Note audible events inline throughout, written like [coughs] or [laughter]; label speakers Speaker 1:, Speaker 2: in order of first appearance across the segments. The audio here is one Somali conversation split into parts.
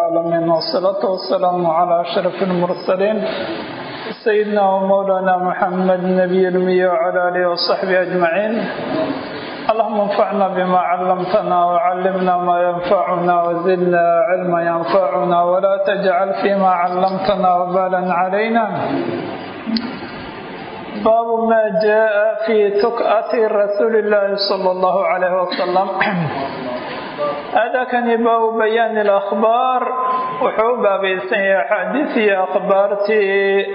Speaker 1: العالمين والصلاة والسلام على أشرف المرسلين سيدنا ومولانا محمد نبي المية وعلى آله وصحبه أجمعين اللهم انفعنا بما علمتنا وعلمنا ما ينفعنا وزدنا علما ينفعنا ولا تجعل فيما علمتنا وبالا علينا باب ما جاء في تكأة رسول الله صلى الله aadaakani baabu bayaani alakhbaar wuxuu u baabaysan yahay axaadiiiyo akhbaartii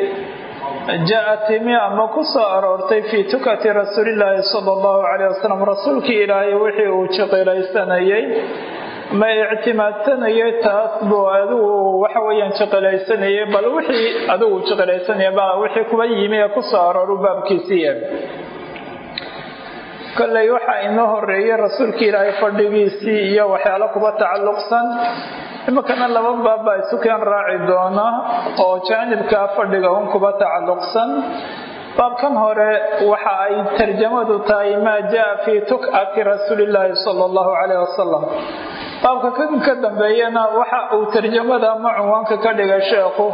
Speaker 1: jaa-a timi ama ku soo aroortay fii tukati rasuulilaahi sala allahu calayh wasalam rasuulkii ilaahay wixii uu jiqilaysanayay ma ictimaadsanayay taas buu adigu waxa weyaan jiqilaysanayay bal wixii adigu jiqilaysanaya baa wixii kuba yimi ee ku soo arooru baabkiisiiya kolley waxaa inoo horeeyay rasuulka ilaahay fadhigiisii iyo waxyaalo kuba tacalluqsan. Iminkana laba baab baa isukeen raaci doona oo jaanibka fadhiga un kuba tacalluqsan. Baabkan hore waxa ay tarjamadu tahay maa jaa fii tuk'ati rasuulillaahi sala allahu caleyh wasalam baabka kan ka dambeeyana waxa uu tarjamada ama cunwaanka ka dhigay sheekhu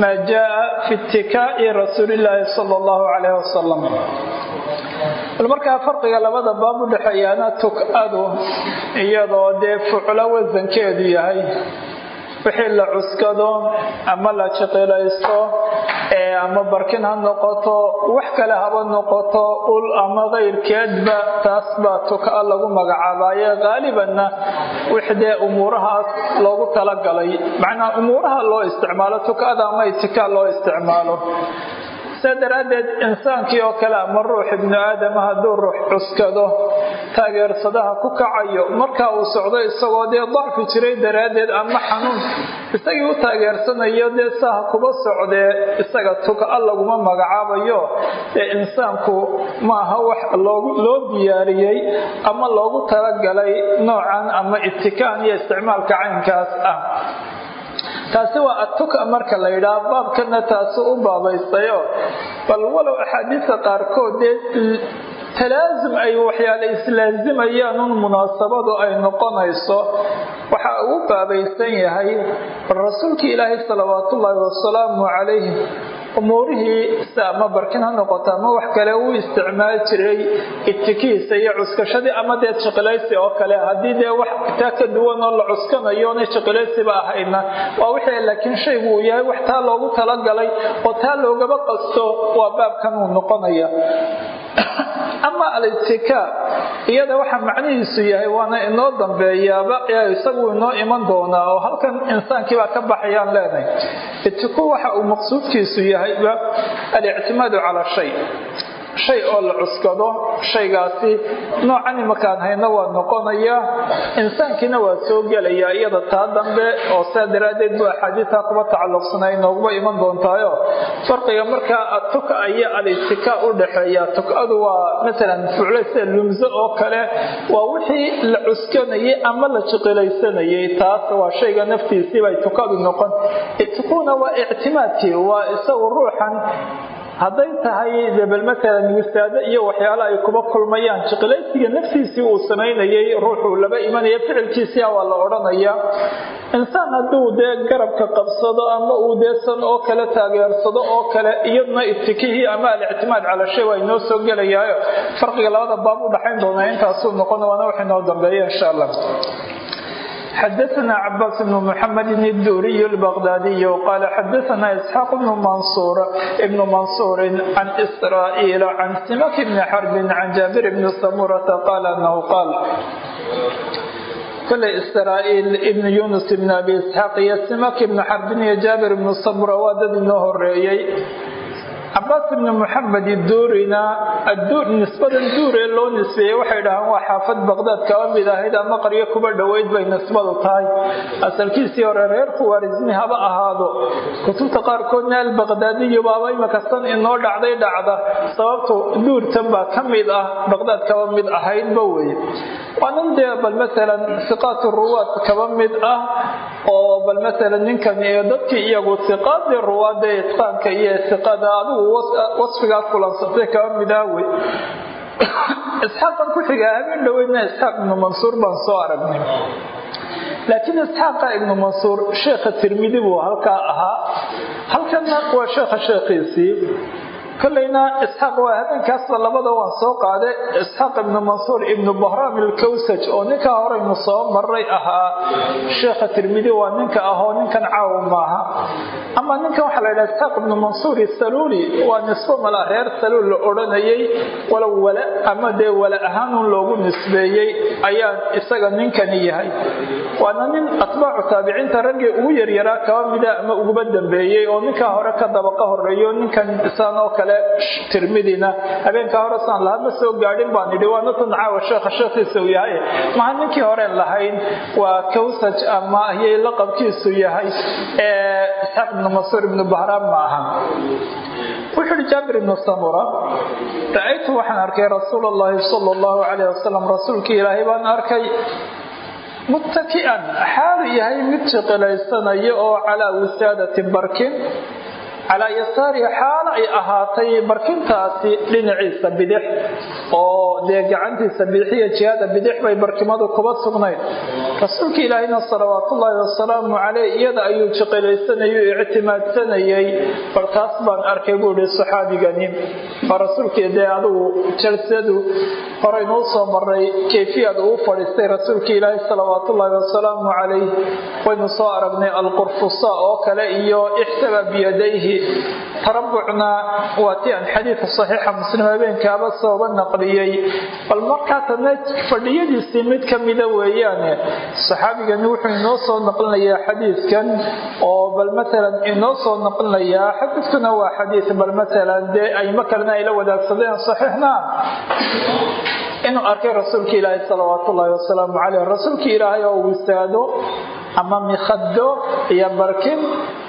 Speaker 1: maa jaa fi itikaa'i rasuulillaahi sala allahu caleyh wasalam bal markaa farqiga labada baab u dhexeeyaana tuk'adu iyadoo dee fuclo wasankeedu yahay wixii la cuskado ama la jiqilaysto ama barkin ha noqoto wax kale haba noqoto ul ama kayrkeedba taas baa tuka lagu magacaabaye qaalibanna wixdee umuurahaas loogu talagalay. Macnaa umuuraha loo isticmaalo tukada ama itika loo isticmaalo saa daraaddeed insaankii oo kale ama ruux ibnu aadama hadduu ruux cuskado taageersadaha ku kacayo marka uu socdo isagoo dee dacfi jiray daraaddeed ama xanuun isagii u taageersanayo dee saha kuba socdee isaga tuka laguma magacaabayo ee insaanku maaha wax loo diyaariyey ama loogu talagalay noocan ama itikaan iyo isticmaalka caynkaas ah taasi waa atuka marka la yidhaah baabkana taasu u baabaystayo bal walow axaadiista qaarkood dee talaasum ay waxyaale islaazimayaan un munaasabadu ay noqonayso waxa uu baabaysan yahay rasuulka ilaahay salawaatullaahi wasalaamu calayhi umuurihii si ama barkin ha noqoto ama wax kale uu isticmaali jiray itikiisa iyo cuskashadii ama dee jiqilaysi oo kale. Haddii dee wax taa ka duwan oo la cuskanayoona jiqilaysiba ahayna. Waa wixii laakiin shaygu uu yahay wax taa loogu talagalay oo taa loogaba qasto waa baabkan uu noqonaya ama alitika iyada waxa macnihiisu yahay waana inoo dambeeyaaba isagu inoo iman doonaa oo halkan insaankiibaa ka baxayaan leenahay. Itiku waxa uu maqsuudkiisu yahayba alictimaadu calaa shay shay oo la cuskado shaygaasi noocan imakaan hayna waa noqonaya insaankiina waa soo gelaya iyada taa dambe oo saa daraaddeed bu axaadiistaa kuba tacalluqsana nooguba iman doontaayo. Farqiga markaa atuka iyo alitika u dhexeeya tukadu waa masalan fuclo lumso oo kale waa wixii la cuskanayay ama la jiqilaysanayay taas waa shayga naftiisiibay tukadu noqon. Itikuna waa ictimaadkii waa isagu ruuxan hadday tahay debel matalan wisaado iyo waxyaalo ay kuba kulmayaan. Jiqilaysiga naftiisii uu samaynayay ruuxuu laba imanaya ficilkiisia waa la odhanaya. Insaan hadduu dee garabka qabsado ama uu dee san oo kale taageersado oo kale iyaduna itikihii ama alictimaad cala shay waa inoo soo gelayaayo. Farqiga labada baab u dhaxayn doonaa intaasuu noqon waana wax inoo dambeeya insha allah xadaana cabaas bnu muxamedin iduuriy lbaqdaadiy qaala xadaana isxaaq ibnu mansuurin can israa'iila can simak bni xarbin can jaabir bni samurata qaala anahu qaal koley israa'iil ibnu yunus ibn abi isxaaq iyo simak ibnu xarbin iyo jaabir ibnu samura waa dad inoo horeeyey cabaas ibni moxamed iduurina nisbadan duure loo nisbeeyey waxay dhahaan waa xaafad baqdaad kaba ahayd ama qaryo kuba dhoweyd bay nisbadu tahay. Asalkiisii hore reer khuwaarismi haba ahaado. Kutubta qaarkoodna albaqdaadiyu baaba imakasan inoo dhacday dhacda. Sababtu duurtan baa ka mid ah baqdaad kaba mid ahaydba weye waanan dee bal maalan siqaatu ruwaad kaba mid ah oo bal maalan ninkan iyo dadkii iyagu siqaadii ruwaada itqaanka iyo siqada adigu wasfigaa kulansatay kaba mid wey. Isxaaqan ku xigaa habeen dhoweydna isxaaq ibnu mansuur baan soo aragnay. Laakiin isxaaqa ibnu mansuur sheekha tirmidi buu halkaa ahaa. Halkanna waa sheekha sheekhiisii kolleyna isxaaq waa habeenkaasba labada waan soo qaaday. Isxaaq ibnu mansuur ibnu bahraam ilkawsaj oo ninkaa horeynu soo maray ahaa. Sheekha tirmidi waa ninka ahoo ninkan caawa maaha. Ama ninkan waxaa la yidhaha isxaaq ibnu mansuur saluuli waa nisbo mala reer saluul la odhanayay. Walow wala ama dee wala ahaanun loogu nisbeeyey ayaa isaga ninkani yahay. Waana nin atbaacu taabiciinta raggii ugu yaryaraa kaba mida ama uguba dambeeyey oo ninkaa hore ka dabaqa horeeyo ninkan isaan oo kale tirmidina habeenkaa hore saan lahaa ma soo gaadhin baan idhi waana tan caawa sheekha sheekhiisa uu yahay. Maha ninkii horeen lahayn? Waa kawsaj ama ayay laqabkiisu yahay isxaaq ibnu mansuur ibnu bahraam ma aha. Wuxuu ihi jaabir ibnu samura ra'aytu waxaan arkay rasuul allahi sala allahu calayh wasalam rasuulkii ilaahay baan arkay. Muttaki'an xaalu yahay mid jiqilaysanaya oo calaa wisaadatin barkin calaa yasaari xaalo ay ahaatay barkintaasi dhinaciisa bidix oo dee gacantiisa bidixiyo jihada bidix bay barkimadu kuba sugnayd. Rasuulka ilaahayna salawaatullaahi wasalaamu caleyh iyada ayuu jiqilaysanayay o ictimaadsanayay. Bal taas baan arkay buu ihi saxaabigani waa rasuulkii dee adugu jalsadu horeynuu soo maray kayfiyad uu fadhiistay rasuulka ilaahay salawaatullaahi wasalaamu calayh. Waynu soo aragnay alqurfusa oo kale iyo ixtaba biyadayhi. Tarabucna waa ti aan xadiidka saxiixa muslim habeenkaaba sooba naqliyey bal markaa tadna fadhiyadiisii mid ka mida weeyaane saxaabigani wuxuu inoo soo naqlinayaa xadiidkan oo bal matalan inoo soo naqlinayaa xadiidkuna waa xadiid bal matalan dee ayma kalena ay la wadaagsadeen saxiixna. Inuu arkay rasuulka ilaahay salawaatullaahi wasalaamu caleyh rasuulka ilaahay oo wisaado ama mikhado iyo barkin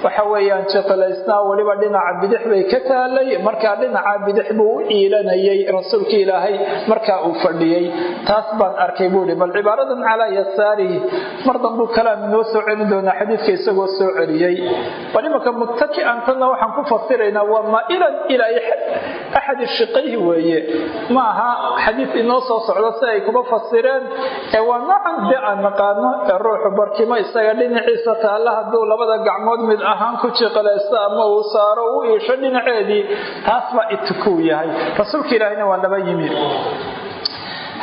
Speaker 1: waxa weeyaan jiqilaysnaa weliba dhinaca bidix bay ka taalay markaa dhinaca bidix buu u iilanayay rasuulka ilaahay markaa uu fadhiyey taas baan arkay buuhi bal cibaaradan calaa yasaarihi mar dambuu kalaam inoo soo celin doonaa xadiidka isagoo soo celiyey bal imanka muttaki'antanna waxaan ku fasiraynaa waa maa'ilan ilaa axadi shiqayhi weeye. Ma aha xadiid inoo soo socdo si ay kuma fasireen. Ee waa noocan dee aan naqaano ee ruuxu barkimo isaga dhinaciisa taalla hadduu labada gacmood mid ahaan ku jiqilaysto ama uu saaro u iisho dhinaceedii taas baa itukuu yahay rasuulka ilaahina waa laba yimi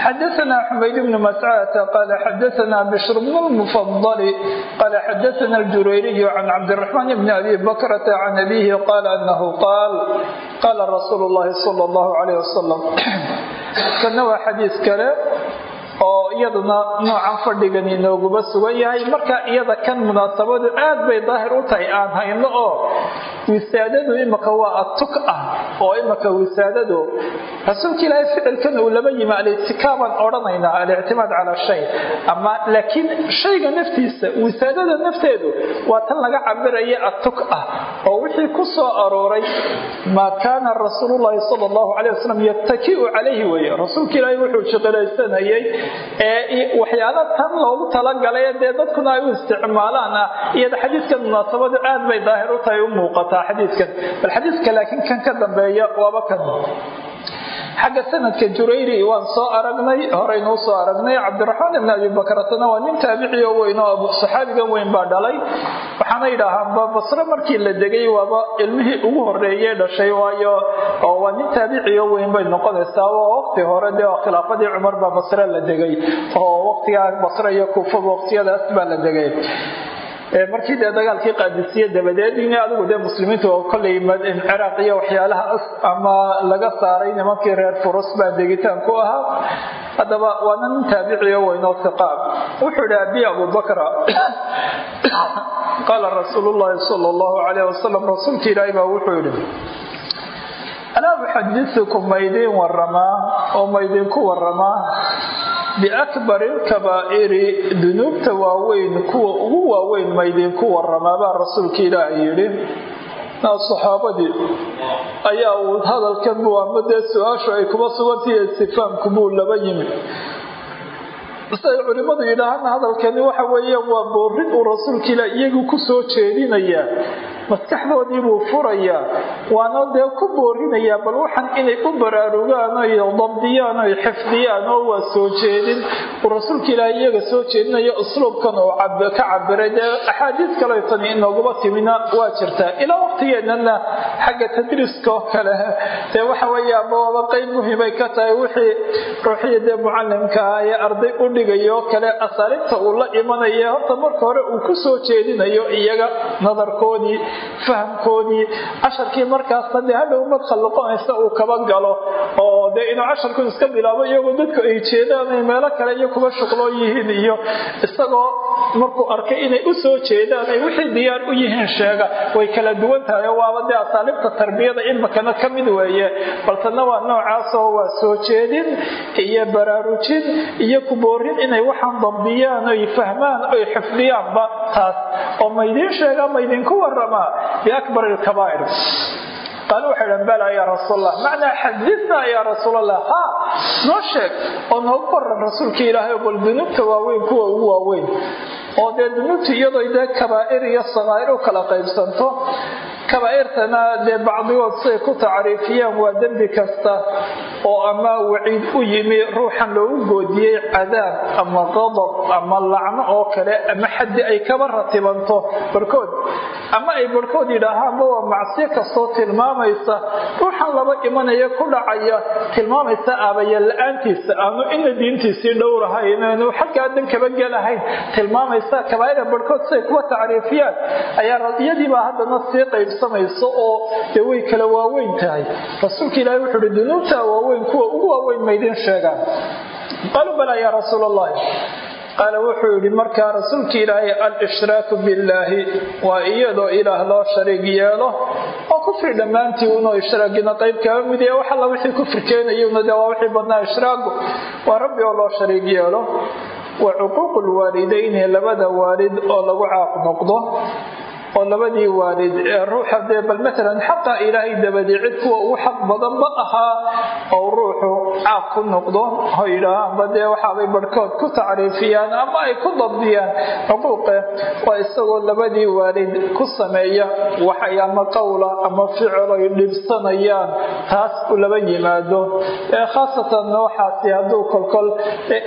Speaker 1: xdثna xmayd بن مسcة qال xdثna bشhr بن المفضل qال xdثna الجurayري عن cبدالرحمن بن أbي بكرة عن أbيه qال أنه qاal qاla رsuuل اللhi صلى الله عليه وسلم kana waa xadiiث kale oo iyaduna noocan fadhigan inooguba sugan yahay. Marka iyada kan munaasabadu aad bay daahir u tahay aan hayno oo wisaadadu imaka waa atuk ah oo imaka wisaadadu rasuulka ilaahay ficilkan uu laba yimi alitikaabaan odhanaynaa alictimaad calaa shay. Ama laakiin shayga naftiisa wisaadada nafteedu waa tan laga cabiraya atuk ah oo wixii ku soo arooray maa kaana rasuulullaahi sala allahu calay wasalam yattaki'u calayhi weeye. Rasuulka ilaahay wuxuu jiqilaysanayay ee waxyaala tan loogu talagalay dee dadkuna ay u isticmaalaan ah iyada xadiidkan munaasabadu aad bay daahir u tahay u muuqataa xadiidkan. Bal xadiidka laakiin kan ka dambeeya waaba kan xagga sanadka jurayri waan soo aragnay horeynuu soo aragnay. Cabdiraxmaan ibn abi bakratana waa nin taabiciyo weyn oo saxaabigan weyn baa dhalay. Waxaana yidhaahaanba basre markii la degay waaba ilmihii ugu horeeye dhashay waayo oo waa nin taabiciyo weyn bay noqonaysaa oo waqti hore dee khilaafadii cumar baa basre la degay oo waqtigaa basre iyo kuufaba waqtiyadaas baa la degay markii dee dagaalkii qaadisiye dabadeed in adigu dee muslimiintu oo kollay ciraaq iyo waxyaalahaas ama laga saaray nimankii reer furus baa degitaan ku ahaa. Haddaba waana nin taabiciyo weynoo hiqaab wuxuu idhi abi abubakra [coughs] qaala rasuulu llaahi sala allahu calayh wasalam rasuulka ilaahi baa wuxuu yidhi alaa uxadisukum maydin waramaa oo maydinku waramaa biakbari lkabaa'iri dunuubta waaweyn kuwa ugu waaweyn maydinku waramaa baa rasuulka ilaaha yidhi. Saxaabadii ayaa uu hadalkan buu su'aashu ay kuma sugantahiy istifaamku buu laba yimi. Siay culimmadu yidhaahana hadalkani waxa weeyaan waa boorin uu rasuulka ilah iyagu ku soo jeedinayaa maskaxdoodii buu furayaa waana dee ku boorinayaa bal waxan inay u baraarugaan oy dabdiyaan oy xifdiyaan oo waa soo jeedin. Uu rasuulka ilaahay iyaga soo jeedinayo usluubkan oo ka cabiray dee axaadiis kale tani inooguma timina waa jirtaa ilaa waqtigeennana xagga tadriiska oo kale dee waxa weeye amaaba qeyb muhiimay ka tahay wixii ruuxii dee mucalimka ah ee arday u dhigayo oo kale asaaliibta uu la imanaya horta marka hore uu ku soo jeedinayo iyaga nadarkoodii fahamkoodii casharkii markaasna dee hadhow madkhal noqonaysa uu kaba galo oo dee inuu casharku iska bilaabo iyagoo dadku ay jeedaan ay meelo kale iyo kuba shuqloo yihiin iyo isagoo markuu arkay inay u soo jeedaan ay wixii diyaar u yihiin sheega. Way kala duwan tahay oo waaba dee asaaliibta tarbiyada imikana ka mid weeye. Baltana waa noocaasoo waa soo jeedin iyo baraarujin iyo kuboorin inay waxaan dabdiyaan oy fahmaan oy xifdiyaanba taas. Oo maydiin sheega maydinku waramaa biakbar ilkabaa'ir qaalu waxay dhahan bala yaa rasuulallah macnaa xadithnaa yaa rasuulallah ha! Noo sheeg oo noogu waran rasuulka ilaahay bal dunuubta waaweyn kuwa ugu waaweyn. Oo dee dunuubta iyadoo dee kabaa'ir iyo sakaa'ir u kala qaybsanto kabaa'irtana dee bacdigood siday ku tacriifiyaan waa dembi kasta oo ama waciid u yimi ruuxan loogu goodiyey cadaab ama qadab ama lacno oo kale ama xaddi ay kaba ratibanto barhkood ama ay barhkood yidhaahaanba waa macsiyo kastoo tilmaamaysa ruuxan laba imanaya ku dhacaya tilmaamaysa aabaya la'aantiisa aanu ina diintiisii dhowrahayn aanu xaggaa dan gelahayn tilmaamaysa kabaa'ira barhkood siday kuwa tacriifiyaan ayaa iyadiibaa haddana sii qaybsamaysa oo dee way kala waaweyn tahay. Rasuulka ilaahi wuxuu uhi dunuubta waaweyn kuwa ugu waaweyn maydin sheegaan. Qaaluu balaa yaa rasuul allahi qaala wuxuu yidhi markaa rasuulka ilaahay al-ishraaku billaahi waa iyadoo ilaah loo shariig yeelo oo kufri dhammaantii unoo ishraagina qayb kaba mid yahe wax alla wixii kufri keenayuna dee waa wixii badnaa ishraagu. Waa rabbi oo loo shariig yeelo. Wa cuquuqu labada waalid oo lagu caaq noqdo oo labadii waalid ruuxa dee bal matalan xaqa ilaahay dabadii cid kuwa ugu xaq badan ma ahaa oo ruuxu caaq ku noqdo. Yidhaahaanba dee waxaabay barhkood ku tacriifiyaan ama ay ku dabdiyaan. Xuquuqe waa isagoo labadii waalid ku sameeya waxay ama qowla ama ficil ay dhibsanayaan taas laba yimaado. Khaasatan waxaasi hadduu kolkol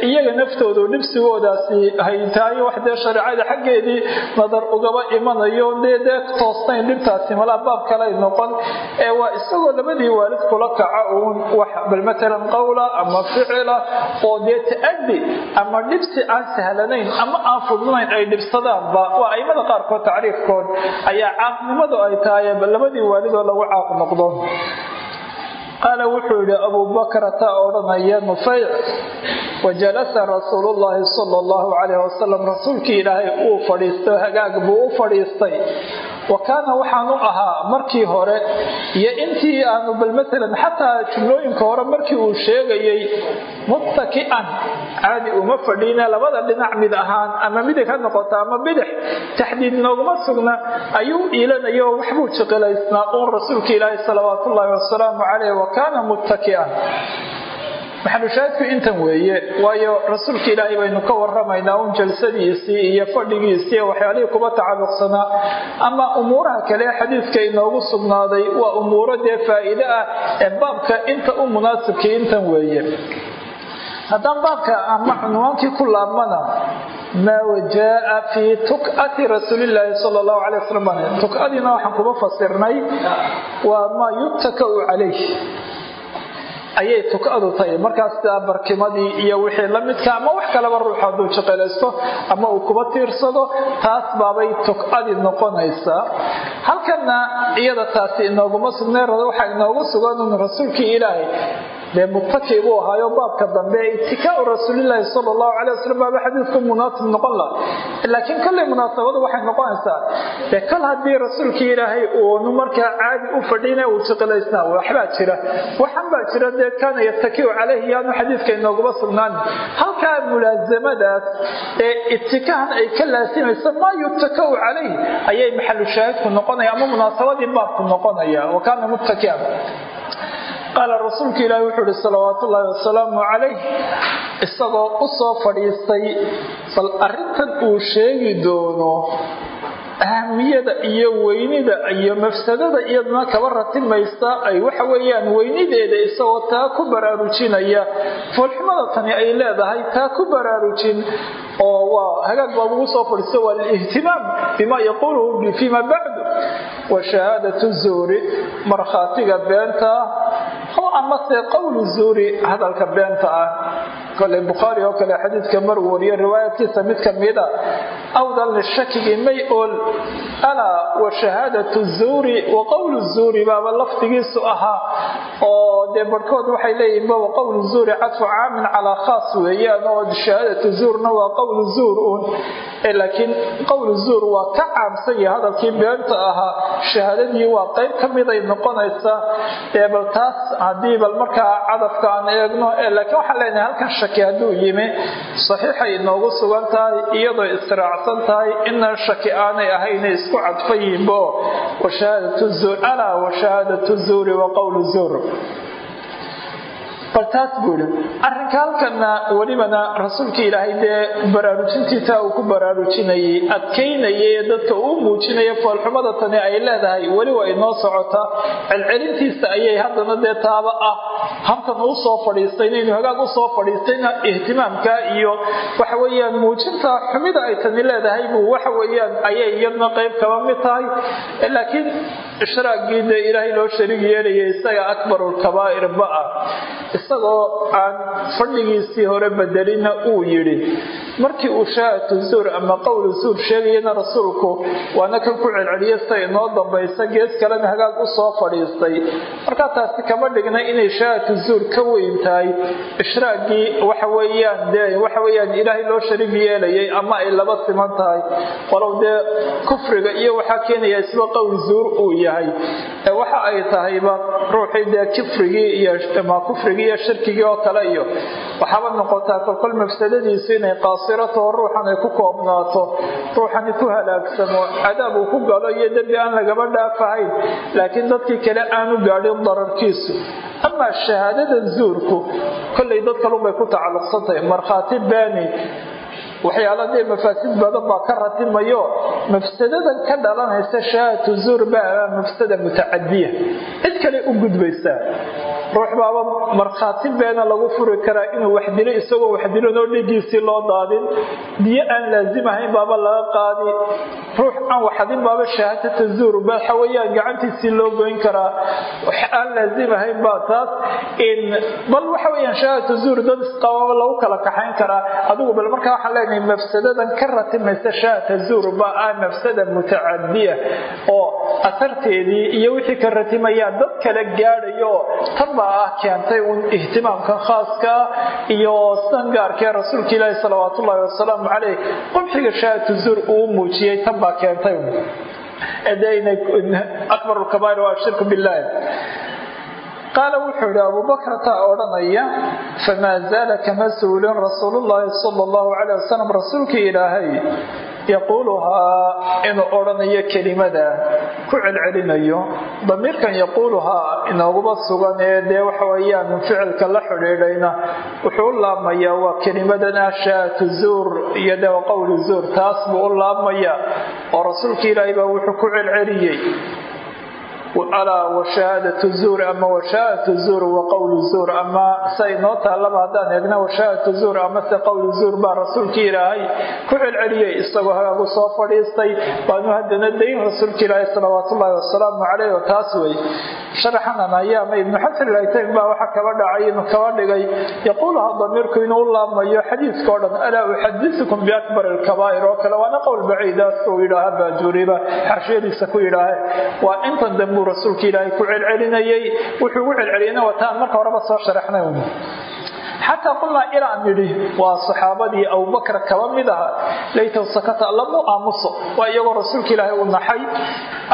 Speaker 1: iyaga naftoodu dhibsigoodaasi hay tahay wax dee shareecada xaggeedii nadar ugaba imanayo dee toosnayn dhibtaasi malaa baab kalay noqon ee waa isagoo labadii waalid kula kaca uun bal matalan qowla ama ficila oo dee ta'adi ama dhibsi aan sahlanayn ama aan fudnayn ay dhibsadaanba waa aimada qaarkood tacriifkood ayaa caaqnimadu ay tahay labadii waalid oo lagu caaq noqdo qaala wuxuu yidhi abuubakrata odhanaya nufayc. Wajalasa rasuulu llaahi sala allahu calayh wasalam rasuulkii ilaahay uu fadhiisto hagaag buu u fadhiistay wa kaana waxaanu ahaa markii hore iyo intii aanu bal matalan xataa jumlooyinka hore markii uu sheegayay muttaki'an caadi uma fadhiine labada dhinac mid ahaan ama midig ha noqoto ama bidix taxdiid nooguma sugna ayuu iilanaya waxbuu jiqilaysnaa uun rasuulka ilaahi salawaatu ullaahi wasalaamu caleyh wa kaana muttaki'an maxalushaadku intan weeye waayo rasuulka ilaahay baynu ka waramaynaa un jalsadiisii iyo fadhigiisii waxyaalihii kuba tacalluqsanaa ama umuuraha kale xadiidka inoogu sugnaaday waa umuuro dee faa'iide ah ee baabka inta u munaasibkii intan weeye. Haddaan baabka ama cunwaankii ku laabmana maa jaaa fii tuk'ati rasuulilaahi sala allahu calay wasalam tuk'adiina waxaan kuba fasirnay waa maa yuttaka'u calayh ayay tukadu tahay markaas barkimadii iyo wixii la midka ama wax kaleba ruux hadduu jiqilaysto ama uu kuba tiirsado taas baabay tukadii noqonaysaa. Halkana iyada taasi inooguma sugnay waxaa inoogu sugan un rasuulkii ilaahay dee muttaki buu ahaayo baabka dambe itikaau rasuulilaahi sala allahu calay wasalam baaba xadiidku munaasib noqon laha laakiin kolley munaasabadu waxay noqonaysaa dee kol haddii rasuulkii ilaahay uunu markaa caadi u fadhina uu jiqilaysnaa waxbaa jira. Waxan baa jira dee kaana yatakiu calayhi yaanu xadiidka inooguma sugnaan. Halkaa mulaasamadaas ee itikahan ay ka laasimaysa maa yutakau calayh ayay maxalu shaahidku noqonaya ama munaasabadii baabku noqonaya wa kaana muttakian qaala rasuulka ilaahi wuxuu ihi salawaatu ullaahi wasalaamu calayh. Isagoo u soo fadhiistay bal arrintan uu sheegi doono ahamiyada iyo weynida iyo mafsadada iyaduna kaba ratimaysta ay waxa weeyaan weynideeda isagoo taa ku baraarujinaya. Foolxumada tani ay leedahay taa ku baraarujin oo waa hagaag baad ugu soo fadhiista waa lihtimaam bima yaquuluhu fima bacdu. Wa shahaadatu zuuri markhaatiga beenta oo amase qowlu zuuri hadalka beenta ah koley bukhaari oo kale xadiidka maruu wariyo riwaayadkiisa mid kamida awdan lishakigi may ool alaa wa shahaadatu zuuri wa qowlu zuuri baaba lafdigiisu ahaa oo dee barhkood waxay leeyihiin baba qowlu zuuri cadfu caamin calaa khaas weeyaan oo shahaadatu zuurna waa qowlu zuur uun. Laakiin qowlu zuur waa ka caamsan hadalkii beenta ahaa shahaadadii waa qayb ka miday noqonaysaa. Ee bal taas haddii bal markaa cadafka aan eegno laakiin waxaan leenahay halkan shaki hadduu yimi saxiixay inoogu sugan tahay iyadoo israacsan tahay inaan shaki aanay ahaynay isku cadfan yihinbo alaa wa shahaadatu zuuri wa qowlu zuur. Bal buu ihi arrinka halkana welibana rasuulka ilaahay dee baraarujintiisa uu ku baraarujinayay adkaynayay ee dadka uu muujinaya foolxumada tani ay leedahay weli waa inoo socotaa celcelintiisa ayay haddana dee taaba ah habkan uu soo fadhiistayna inuu hagaag soo fadhiistayna ihtimaamka iyo waxa weeyaan muujinta xumida ay tani leedahay buu waxa weeyaan ayay iyadna qayb kaba mid tahay. Laakiin ishraagii dee ilaahay loo shariig yeelaya isaga akbarulkabaa'ir ba ah isagoo aan fadhigiisii hore bedelina uu yidhi markii uu shahaatu zuur ama qowlu zuur sheegayana rasuulku waana kan ku celceliya sida inoo dambaysa gees kalena hagaag u soo fadhiistay. Markaa taasi kama dhigna inay shahaatu zuur ka weyn tahay. Ishraagii waxa weeyaan dee waxa weeyaan ilaahay loo shariig yeelayay ama ay laba siman tahay. Walow dee kufriga iyo waxaa keenaya isba qowl zuur uu yahay. Ee waxa ay tahayba ruuxii dee kufrigii iyo ama kufrigii iyo shirkigii oo kale iyo waxaaba noqotaa kolkol mafsadadiisu inay qaasirato ruuxan ku koobnaato ruuxani ku halaagsamo cadaab uu ku galo iyo dembi aan lagaba dhaafahayn laakiin dadkii kale aanu gaadhin dararkiisu. Amaa shahaadada zuurku kollay dad kalunbay ku tacalluqsantahay markhaati baani waxyaala dee mafaasid badan baa ka ratimayo mafsadadan ka dhalanaysa shahaadatu zuur baa mafsada mutacadiya cid kale u gudbaysaa ruux baaba markhaati beena lagu furi karaa inuu wax dilo isagoo wax dilanoo dhiiggiisii loo daadin. Biyo aan laazim ahayn baaba laga qaadi. Ruux aan waxadin baaba shahaadata zuur waxa weeyaan gacantiisii loo goyn karaa. Wax aan laazim ahayn baa taas bal waxa weeyaan shahaadata zuur dad isqababa lagu kala kaxayn karaa. Adigu bal markaa waxaan leenahay mafsadadan ka ratimaysa shahaadata zuur baa ah mafsada mutacadiya oo asarteedii iyo wixii ka ratimayaa dad kala gaadhayo. Tan baa ah keentay ihtimaamkan khaaska iyo sidan gaarkee rasuulka ilaahi salawaat ullaahi wasalaamu caleyh qubxiga shahaadatu zuur uu muujiyey tan baa keentay akbar lkabair waa ashirku billahi qaala wuxuu yidhi abubakrata odhanaya famaa zaala kama suulin rasuulullaahi sala allahu caleyh wasalam rasuulkii ilaahay yaquuluhaa inuu odhanayo kelimada ku celcelinayo. Damiirkan yaquuluhaa inooguma sugan ee dee waxa weeyaan ficilka la xidhiidhayna wuxuu u laabmayaa waa kelimadan ah shaatu zuur iyo dee qowlu zuur taas buu u laabmayaa oo rasuulka ilaahay baa wuxuu ku celceliyey alaa washahaadatu zuur ama washahaadatu zuur wa qowlu zuur ama sa inoo taallaba haddaan eegna washahaadatu zuur ama se qowlu zuur baa rasuulkii ilaahay ku celceliyey isagoo hagaagu soo fadhiistay baanu haddana dayn rasuulka ilaahay salawaatullaahi wasalaamu caleyh oo taas wey sharaxanan ayaama ibnu xasan ilaytayn baa waxa kaba dhacay inuu kaba dhigay yaquuluha damiirku inuu u laabmayo xadiiska o dhan alaa uxadisukum biakbar alkabaa'ir oo kale waana qowl baciidaas uu yidhaaha baajuuriba xaashiyadiisa ku yidhaahe waa intan dambu rasuulka ilaahay ku celcelinayay wuxuu ugu celceliyana wataan marka horeba soo sharaxnay xataa qulnaa ilaan nidhi waa saxaabadii abubakar kaba mid aha. Laytow sakata lamu aamuso. Waa iyagoo rasuulka ilaahay u naxay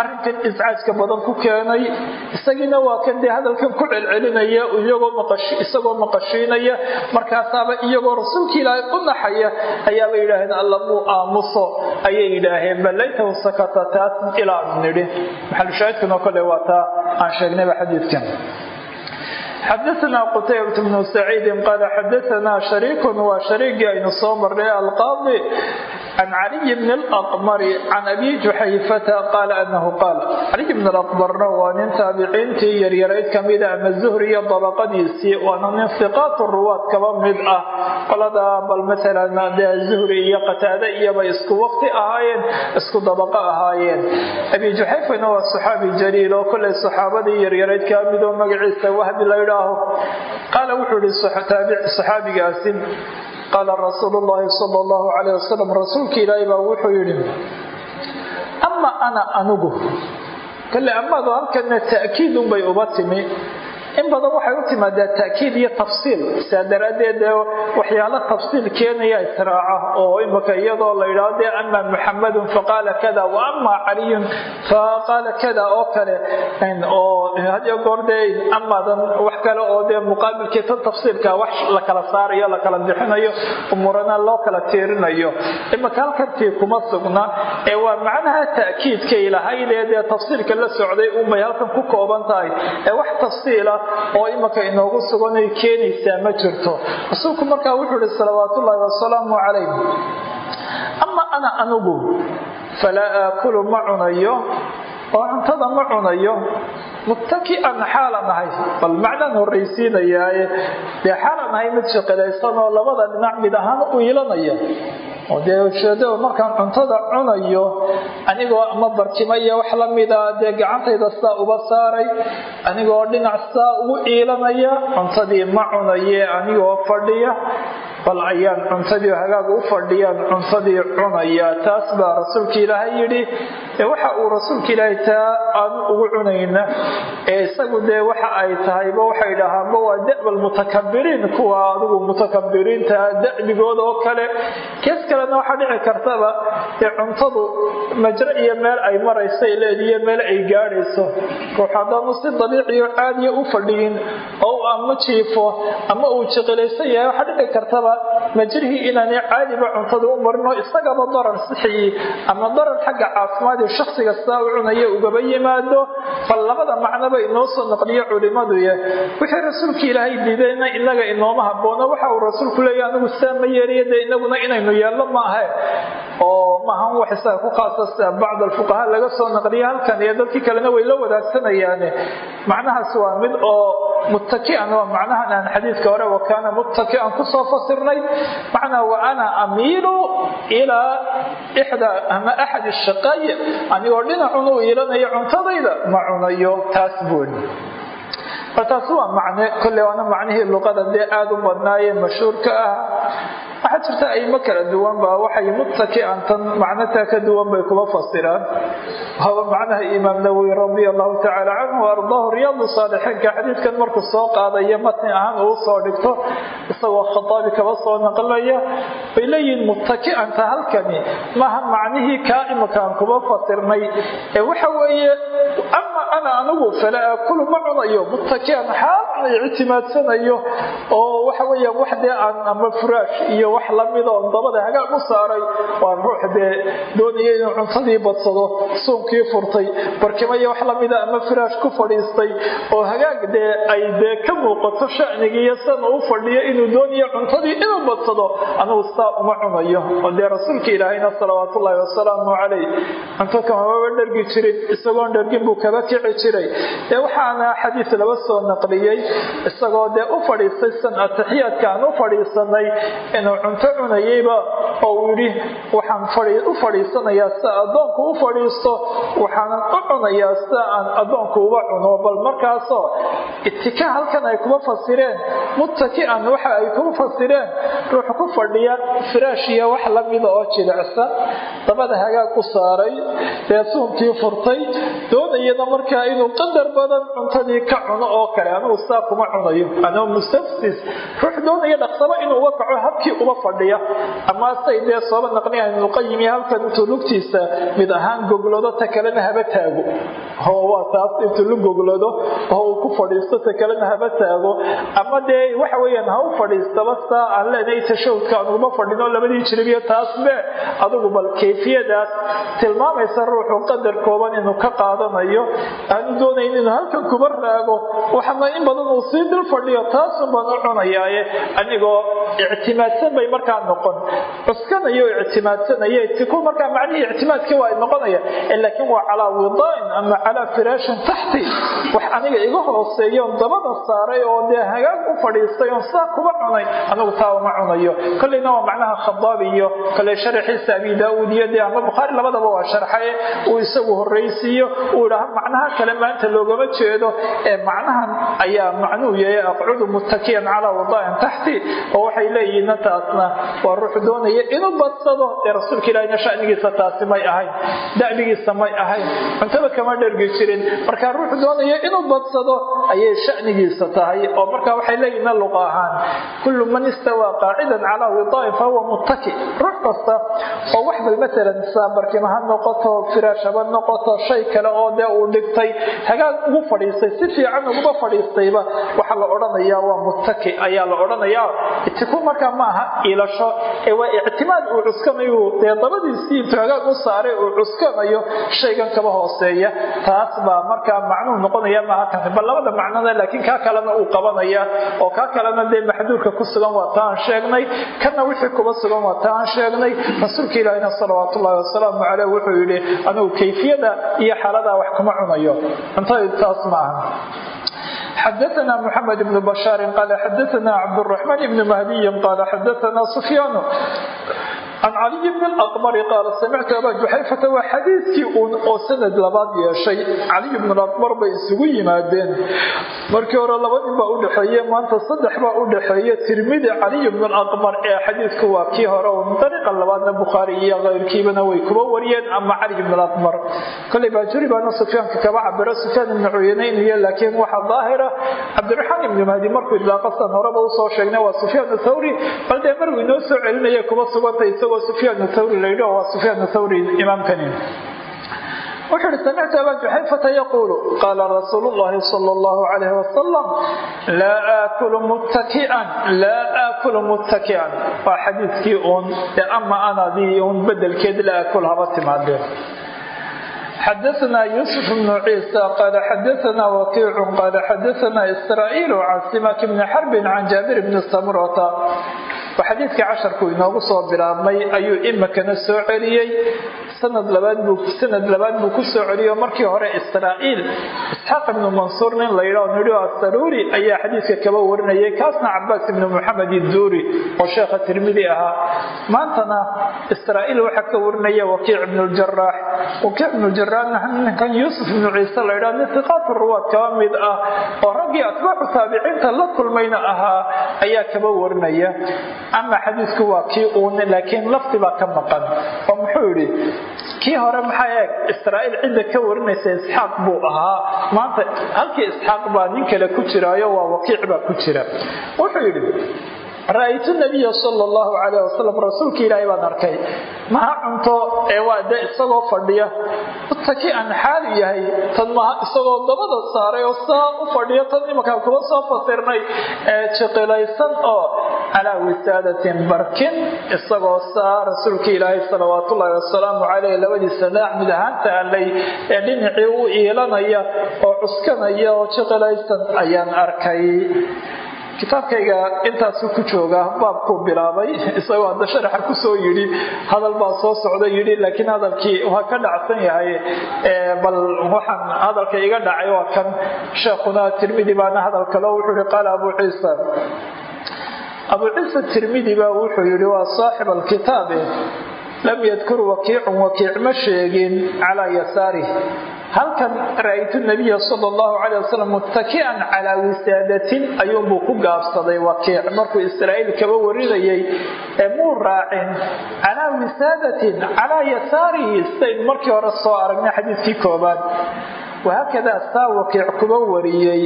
Speaker 1: arrinkan iscaajka badan ku keenay. Isagiina waa kan dee hadalkan ku celcelinaya isagoo maqashiinaya. Markaasaaba iyagoo rasuulka ilaahay u naxaya ayaaba yidhaaheen allamuu aamuso. Ayay yidhaaheen bal laytow sakata taas ilaan nidhi maxalushaahidkanoo kale waa taa aan sheegnayba xadiidkan xadaana qutaybat bnu saciidin qaala xadaanaa shariikun waa shariigii aynu soo marnay alqaadi can caliyi bni alaqmari can abi juxayfata qaala anahu qaal caliy bn alaqmarna waa nin taabiciintii yaryarayd kamida ama zuhri iyo dabaqadiisii waana min hiqaat ruwaad kaba mid ah qolada bal maalan de zuhri iyo qataade iyoba isku waqti ahaayeen isku dabaqo ahaayeen abi juxayfana waa saxaabi jaliil oo kolay saxaabadii yaryarayd kamidoo magaciisa wahbi la ydhaaho qaala wuxuu ihi saxaabigaasi qaala rasuulu llaahi sala allahu calayh wasalam rasuulka ilaahi baa wuxuu yidhi ama ana anigu kale amadu halkana ta'kiid unbay uba timi in badan waxay u timaadaa ta'kiid iyo tafsiil. Saa daraaddeed waxyaalo tafsiil keenaya israaca oo imika iyadoo la yidhaahdo dee ama muxamadun faqaala kada wa ama caliyun faqaala kada oo kale oo hadiyo goor dee amadan wax kale oo dee muqaabilkii tan tafsiilka wax la kala saarayo la kala bixinayo umurana loo kala tiirinayo. Imika halkantii kuma sugna ee waa macnaha ta'kiidkay lahaydee dee tafsiilka la socday unbay halkan ku kooban tahay. Ee wax tafsiila oo imika inoogu suganay keenaysaa ma jirto. Rasuulku markaa wuxuu ihi salawaatullaahi wasalaamu calayh ama ana anigu falaa aakulu ma cunayo. Oo cuntada ma cunayo. Muttaki'an xaalan ahay bal macnaan horraysiinayaaye. Dee xaalan ahay mid shaqalaysan oo labada dhinac mid ahaan u iilanaya dee markaan cuntada cunayo anigoo ama barkimo iyo wax la mida dee gacantayda saa uba saaray anigoo dhinac saa ugu iilanaya cuntadii ma cunaye anigoo fadhiya bal ayaan cuntadii hagaaga u fadhiyaan cuntadii cunaya taas baa rasuulka ilaahay yidhi ee waxa uu rasuulka ilaahay taa aanu ugu cunayna. Ee isagu dee waxa ay tahayba waxay dhahaanba waa da'bal mutakabiriin kuwa adigu mutakabiriinta da'bigooda oo kale. Kees kalena waxaa dhici kartaba dee cuntadu majro iyo meel ay maraysay leediyo meel ay gaadhayso. Ruux haddaanu si dabiiciyo caadiya u fadhiyin oo ama jiifo ama uu jiqilaysan yahay waxaa dhici kartaba majrihii inaanay caadiba cuntada u marinoo isagaba darar sixiyi ama darar xagga caafimaad iyo shaksiga sidaa u cunaya ugaba yimaado? Bal labada macnoba inoo soo naqliyo culimaduye wixii rasuulka ilaahay diidayna inaga inooma haboono waxa uu rasuulku leeya anigu saa ma yeeriya dee inaynu yeello maahe oo maahan wax isaga ku khaasasa bacd alfuqahaa laga soo naqliya halkan iyo dadkii kalena way la wadaagsanayaan macnahaas waa mid oo muttaki'an waa macnahan aan xadiidka hore wa kaana muttaki'an ku soo fasirnay macnaa wa ana amiilu ilaa ixdaa ama axad shaqaay anigoo dhinacun u iilanayo cuntadayda ma cunayo taas buun bal taasi waa macne kolley waana macnihii luqada dee aada u badnaayee mashhuurka ah waxaa jirta aymo kala duwan ba waxay muttaki'an tan macnotaa ka duwan bay kuma fasiraan. Haba macnaha imaam nawowi radia allahu tacaala canhu ardaahu riyaadu saalixiinka xadiidkan markuu soo qaadayo matni ahaan uu soo dhigto isagoo khataabi kaba soo naqlaya bay leeyihiin muttaki'anta halkani maaha macnihii kaa imakaan kuma fasirnay. Ee waxa weeye ama ana anigu fala aakulu ma cunayo muttaki'an xaal ay ictimaadsanayo oo waxa weeyaan wax dee aan ama furaash iyo wax lamida oo dabada hagaag u saaray. Waa ruux dee doonaya inuu cuntadii badsado suunkii furtay barkimo iyo wax lamida ama firaash ku fadhiistay oo hagaag dee ay dee ka muuqato sha'nigii iyo san uu fadhiyo inuu doonayo cuntadii inuu badsado anugu saa uma cunayo. Oo dee rasuulka ilaahayna salawaatullaahi wasalaamu calayh. Cunto kamamaba dhergi jirin isagoon dhergin buu kaba kici jiray. Dee waxaana xadiis laba soo naqliyey isagoo dee u fadhiistay san atixiyaadka aan u fadhiisanay inuu cunto cunayeyba oo uu yidhi waxaan u fadhiisanayaa sida addoonku u fadhiisto waxaanan u cunayaa sida aan addoonku uga cuno bal markaasoo itika halkan ay kuma fasireen muttaki'an waxa ay kuma fasireen ruux ku fadhiya firaashiya wax lamida oo jilicsan dabada hagaag u saaray dee suunkii furtay doonayana markaa inuu qadar badan cuntadii ka cuno oo kale anugu saa kuma cunayo. Anoo mustafsis ruux doonaya dhaqsaba inuu uga kaco habkii uga fadhiya. Ama say dee sooba naqliyan ibnuqayimi halkan intuu lugtiisa mid ahaan gogloodo ta kalena haba taago. Oo waa taas intuu la goglado oo uu ku fadhiisto ta kalena haba taago. Ama dee waxa weeyaan ha u fadhiistaba saa aan leenahay tashahudka aan uguma fadhino labadii jiribiyo taas be adugu bal kayfiyadaas tilmaamaysa ruuxu qadar kooban inuu ka qaadanayo aanu doonayn inuu halkan kuba raago waxana in badan uu sii dil fadhiyo taasun baan u cunayaaye. Anigoo ictimaadsan bay markaa noqon. Cuskanayo ictimaadsanaya tiku markaa macnihii ictimaadkii waa noqonaya laakiin waa calaa widaain ama calaa firaashin taxti. Wax aniga iga hooseeyoon dabada saaray oo dee hagaag u fadhiistay oon saa kuba cunay anigu taa uma cunayo. Kolleyna waa macnaha khadaab iyo kale sharaxiisa abi daauud dee ama bukhaari labadaba waa sharxaye uu isagu horraysiiyo uu idhaaha macnaha kale maanta loogama jeedo ee macnahan ayaa macnuu yahay aqcudu muttakiyan calaa wadaain taxti oo waxay leeyihiinna taasna waa ruux doonaya inuu badsado ee rasuulka ilaahina shanigiisa taasi may ahayn da'bigiisa may ahayn cuntaba kama dhergi jirin marka ruux doonaya inuu badsado ayay shanigiisa tahay oo marka waxay leeyihiinna luqa ahaan kullu man istawaa qaacidan calaa widaain fahuwa muttaki ruux kasta oo wax bal matalan saabarkima ha noqoto firaash haba noqoto shay kale oo dee uu dhigtay hagaag ugu fadhiistay si fiican uguma fadhiistayba waxaa la odhanayaa waa muttaki ayaa la odhanayaa itiku markaa maaha iilasho ee waa ictimaad uu cuskanayo dee dabadiisii intuu hagaag u saaray uu cuskanayo shaygan kaba hooseeya taas baa markaa macnuu noqonaya maaha kan bal labada macnada laakiin kaa kalena uu qabanaya oo kaa kalena dee maxduurka ku sugan waa ta aan sheegnay kana wixii kuba sugan waa ta aan sheegnay rasuulka ilaahina salawaatu ullahi wasalaamu caleyh wuxuu yidhi anugu kayfiyada iyo xaaladaa wax kuma cunayo cuntada taas maaha xdثna محمد بن بشhاaر qال xdثna cبدالرحمن بن مهدي qال xdثna سفyان can caliy bn اlaqmar qaala samictu abaa juxayfata waa xadiidkii uun oo sanad labaad yeeshay caliy bn aqmar bay isugu yimaadeen markii hore laba nin baa udhexeeye maanta saddex baa udhexeeye tirmidi caliy bn aqmar ee xadiidku waa kii hore un dariiqa labaadna bukhaari iyo keyrkiibana way kuba wariyeen ama caliy bn aqmar koley baajuri baana sufyaanka kaba cabiro sufyaan ibnu cuyanayniyo laakiin waxaa daahira cabdiraxmaan ibnu mahdi markuu idlaaqasan horeba u soo sheegnay waa sufyaan thawri bal dee maruu inoo soo celinaya kuba sugantay isagoo sufyaan thawri laydho waa sufyaan thawri imaamkani wuxuu ihi samictu abaa juxayfata yaquulu qaala rasuulu llahi sala allahu calayhi wasalam laa aakulu muttakian laa aakulu muttaki'an. Waa xadiidkii uun ama anadii uun bedelkeed la aakul haba timaadeen xdثna يوسف بن عيسى qال xdثna وkيع qال xdثna إسرائيل عن سمك بن حرب عن جابر بن سمرة xadiidkii casharku inoogu soo bilaabmay ayuu imikana soo celiyey sanad labaad buu ku soo celiyo markii hore israa'iil isxaaq ibnu mansuur nin la yidhao nidhi asaruuri ayaa xadiidka kaba warinayay kaasna cabaas ibnu moxamed iduuri oo sheekha tirmidi ahaa maantana israa'iil waxaa ka warinaya wakiic ibnu jaraax wakiic ibnu jaraaxna ninkan yuusuf ibnu ciise la yidhao nin hiqaatu ruwaad kaba mid ah oo raggii atbaacu taabiciinta la kulmayna ahaa ayaa kaba warinaya ama xadiidku waa kii uun laakiin lafdi baa ka maqan oo muxuu yidhi kii hore maxaa eeg israa'iil cidda ka warinaysa isxaaq buu ahaa maanta halkii isxaaq baa nin kale ku jiraayo waa wakiic baa ku jira wuxuu yidhi ra'aytu nabiya sala allahu calayh wasalam rasuulka ilaahay baan arkay. Maha cunto ee waa de isagoo fadhiya. Mutaki'an xaalu yahay. Tan maha isagoo dabada saaray oo saa u fadhiya. Tan imankaa kuma soo fasirnay. Ee jiqilaysan oo calaa wisaadatin barkin isagoo saa rasuulka ilaahay salawaatullaahi wasalaamu caleyh labadiisa dhinac mid ahaan taalay ee dhinacii u iilanaya oo cuskanaya oo jiqilaysan ayaan arkay kitaabkayga intaasuu ku jooga baabkuu bilaabay isagoo hadda sharaxa ku soo yidhi hadal baa soo socda yidhi laakiin hadalkii waa ka dhacsan yahay bal waxaan hadalka iga dhacay waa kan sheekhuna tirmidi baana hadal kale wuxuu yihi qaala abu ciisa. Abu ciisa tirmidi baa wuxuu yidhi waa saaxib alkitaabe lam yadkur wakiicun wakiic ma sheegin calaa yasaarih halkan ra'aytu nabiya sala allahu calay wasalam muttaki'an calaa wisaadatin ayuunbuu ku gaabsaday wakiic markuu israa'iil kaba warinayay ee muu raacin? Calaa wisaadatin calaa yasaarihi sidaynu markii hore soo aragnay xadiidkii koobaad wahaakadaa saa wakiic kuba wariyey.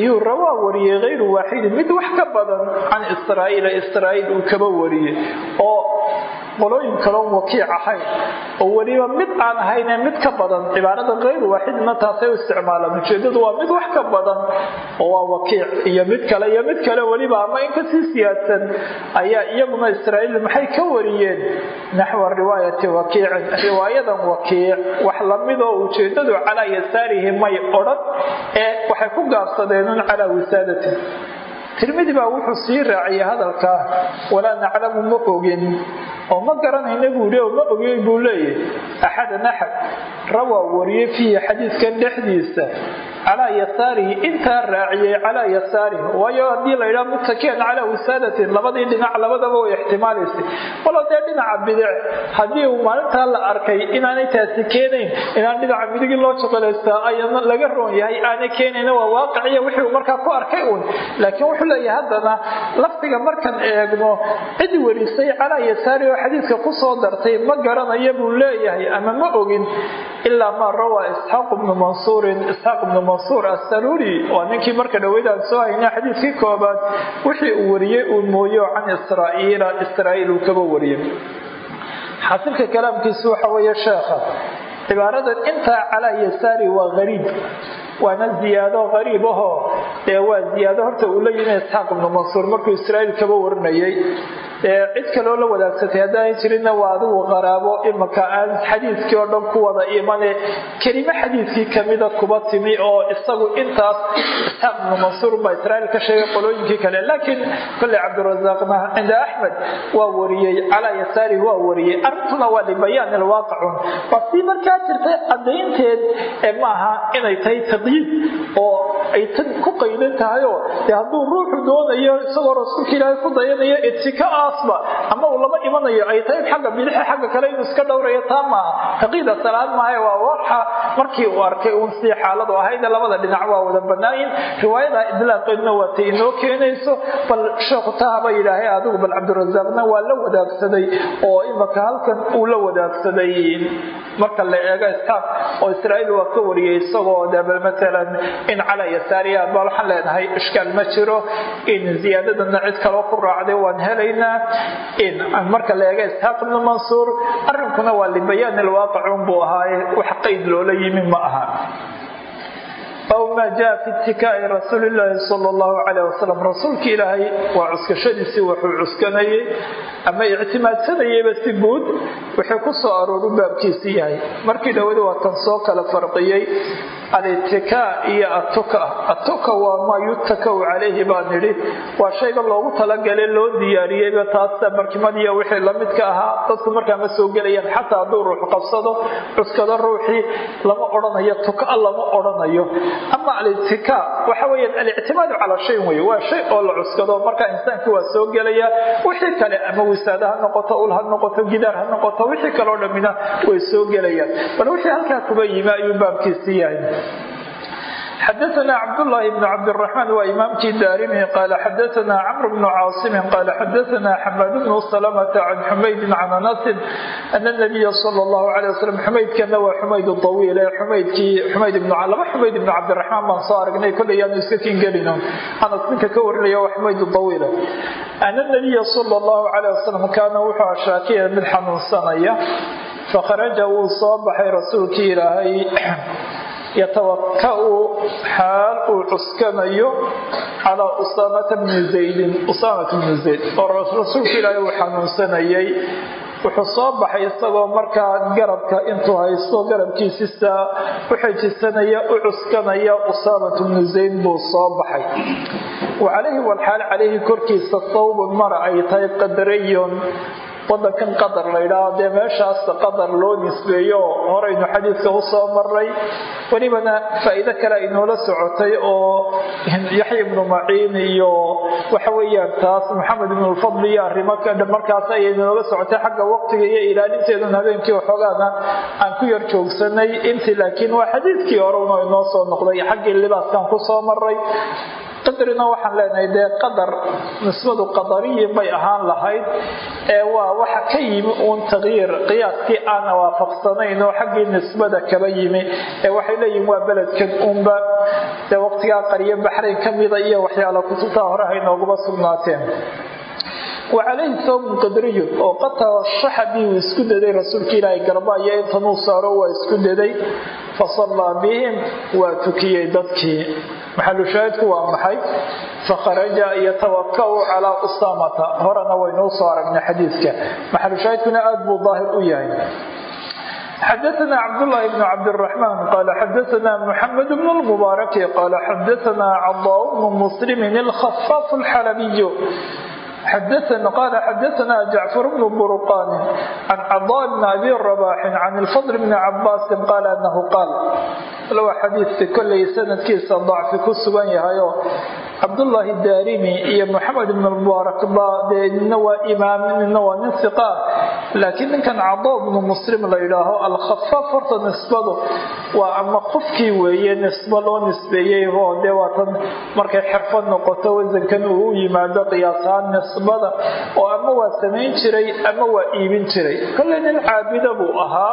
Speaker 1: Ayuu rawaa wariyey hayru waaxidin mid wax ka badan can israa'iila israa'iil uu kaba wariyey oo qolooyin kaloon wakiic ahayn oo weliba mid aan ahayne mid ka badan cibaarada kayru waaxidna taasay u isticmaalaan. Ujeedadu waa mid wax ka badan oo waa wakiic iyo mid kale iyo mid kale weliba ama in ka sii siyaadsan ayaa iyaguna israa'iil maxay ka wariyeen naxwa riwaayati wakiicin. Riwaayadan wakiic wax lamidoo ujeedadu calaa yasaarihi may odhan ee waxay ku gaabsadeenun calaa wisaadati tirmidi baa wuxuu sii raaciyay hadalkaa walaa naclamu ma ogin. Oo ma garanayna buu le oo ma ogin buu leeyahy axadan axad rawaa wariyey fiihi xadiidkan dhexdiisa calaa yasaarihi intaa raaciyey calaa yasaarihi waayo haddii la yidhaha mutakian calaa wisaadatin labadii dhinac labadaba way ixtimaalaysay walo dee dhinaca bidic haddii uu maalintaa la arkay inaanay taasi keenayn inaan dhinaca midigii loo jaqalaystaa ayana laga roon yahay aanay keenayna waa waaqiciya wixii uu markaa ku arkay uun laakiin wuxuu leeyahay haddana lafdiga markaan eegno cid warisay calaa yasaari oo xadiidka ku soo dartay ma garanaya buu leeyahay ama ma ogin ilaa maa rawaa isxaaq bnu mansuurin isxaaq bnu mansuur assaruuri waa ninkii marka dhaweydaan soo hayna xadiidkii koobaad wixii uu wariyey uu mooyo can israa'iila israa'iil uu kaba wariyey. Xasilka kalaamkiisu waxa weeye sheekha cibaaradan intaa calaa yasaari waa hariib waana ziyaado hariib ahoo dee waa ziyaado horta uu la yimi isxaaq ibnu mansuur markuu israa'iil kaba warinayay. Cid kaloo la wadaagsatay haddaanay jirinna waa adigu qaraabo imaka aan xadiidkii oo dhan ku wada imane kelimo xadiidkii kamida kuba timi oo isagu intaas isxaaq ibnu mansuur baa israa'iil ka sheegay qolooyinkii kale. Laakiin kolley cabdirasaaqna cinda axmed waa wariyey calaa yasaari waa wariyey arrintuna waa libayaan ilwaaqicun waa sii markaa jirtay cadaynteed ee maaha inay tahay taqyiid oo ay tan ku qaydan tahayoo dee hadduu ruuxu doonayo isagoo rasuulka ilaahay ku dayanayo itikaasba ama uu lama imanayo ay tahay xagga bidixi xagga kale inuu iska dhowrayo taa maaha. Taqiida salaad maaha waa waxa markii uu arkay uun sii xaaladu ahayd labada dhinac waa wada banaayin riwaayada idlaaqeedna waa tay inoo keenayso bal sheekhu tahaba yidhaahay adigu bal cabdirasaaqna waa la wadaagsaday oo imaka halkan uu la wadaagsaday. Marka la eego isxaaq oo israa'iil waa ka wariyey isagoo debel matalan in calaa yasaariya bal waxaan leenahay ishkaal ma jiro. In ziyaadadana cid kaloo ku raacday waan helaynaa in marka la isxaaq ibnu mansuur arrinkuna waa libayaan ilwaaqicun buu ahaaye. Wax qayd loola yimi ma aha aw maa jaa fi itikaai rasuuli illaahi sala allahu calayh wasalam rasuulka ilaahay waa cuskashadiisii wuxuu cuskanayay ama ictimaadsanayayba si guud wuxuu ku soo arooru baabkiisii yahay. Markii dhowada waa tan soo kala farqiyey alitika iyo atuka atuka waa maa yutakau calayhi baan nidhi. Waa shayga loogu talagalay loo diyaariyeyba taasa barkimadiiyo wixii lamidka ahaa. Dadku markaa ma soo gelayaan xataa hadduu ruux qabsado cuskado ruuxii lama odhanayo tuka lama odhanayo ama alitika waxa weyaan alictimaadu calaa shay wey waa shay oo la cuskado. Markaa insaankii waa soo gelaya wixii kale ama wisaada ha noqoto ul ha noqoto gidaar ha noqoto wixii kaleo dhammina way soo gelayaan. Bal wixii halkaa kuba yimi ayuu yahay xadaana cabdulaahi bn cabdiraxmaan waa imaamkii daarimi qaala xadaana camr bnu caasimin qaala xadaana xamaad bnu salamata can xumaydin can anasin ana nabiya sal llahu alay wasalam xumaydkana waa xumayd awiil ee xumaydkii xumayd laba xumayd ibnu cabdiraxmaan baan soo aragnay koley aanu iska kingelino anas ninka ka warinaya waa xumayd awiil ana nabiya sal llahu alay wasalam kaana wuxuu shaakiya mid xanuunsanaya fakharaja wuu soo baxay rasuulkii ilaahay yatawaka'u xaal uu cuskanayo calaa usaamata bni zaydin. Usaamata bni zayd oo rasuulka ilaahay uu xanuunsanayay wuxuu soo baxay isagoo markaa garabka intuu haysto garabkiisisa u u cuskanaya usaamatu bnu zayd buu soo baxay. Wa calayhi walxaal calayhi korkiisa sawbun mara ay tahay qadarayun wadankan qadar la ydhaao dee meeshaas qadar loo nisbeeyo horaynu xadiidka u soo maray welibana faa'iido kale ay noola socotay oo yaxya ibnu maciin iyo waxa weeyaan taas maxamed ibnu lfadli iyo arrimo markaas ayay noola socotay xagga waqtiga iyo ilaalinteeduna habeenkii waxoogaana aan ku yar joogsanay intii laakiin waa xadiidkii hore una inoo soo noqday xaggii libaaskan ku soo maray qadarina waxaan leenahay dee qadar nisbadu qadariyin bay ahaan lahayd ee waa waxa ka yimi uun taqyiir qiyaaskii aana waafaqsanayn oo xaggii nisbada kaba yimi ee waxay leeyihiin waa beledkan uunba. Dee waqtigaa qaryo baxrayn ka mida iyo waxyaala kutubtaa hore hay nooguma sugnaateen wa calayhi sawbun qadriyun oo qataa shaxabii uu isku daday rasuulka ilaahay garbaayo intanuu saaro waa isku daday fasallaa bihim waa tukiyey dadkii maxalushaahidku waa maxay fakharaja yatawakau calaa usaamata horena waynuu soo aragnay xadiidka maxalushaahidkuna aada buu daahir u yahay xadaثna cabdاللahi بن cabdالرحمن qال xadaثna محamed بن المبارك qال xadaثna cضاء بن مسلم الخفاف الxلبي xadaana qaala xadaanaa jacfar bnu burqaanin can cadaa bni abi rabaaxin can ilfadl bni cabaasin qaala anahu qaal waa xadiidka kolay sanadkiisa dacfi ku sugan yahayo cabdullaahi daarimi iyo moxamed ibn mubaarak nina waa imaam nina waa nin siqa laakiin ninkan cadoo ibnu muslim la yidhaaho alkhafaaf horta nisbadu waa ama qofkii weeye nisbo loo nisbeeyey oo dee waatan markay xirfad noqoto wasankan uu u yimaado qiyaasahaan nisbada oo ama waa samayn jiray ama waa iibin jiray. Kolley nin caabida buu ahaa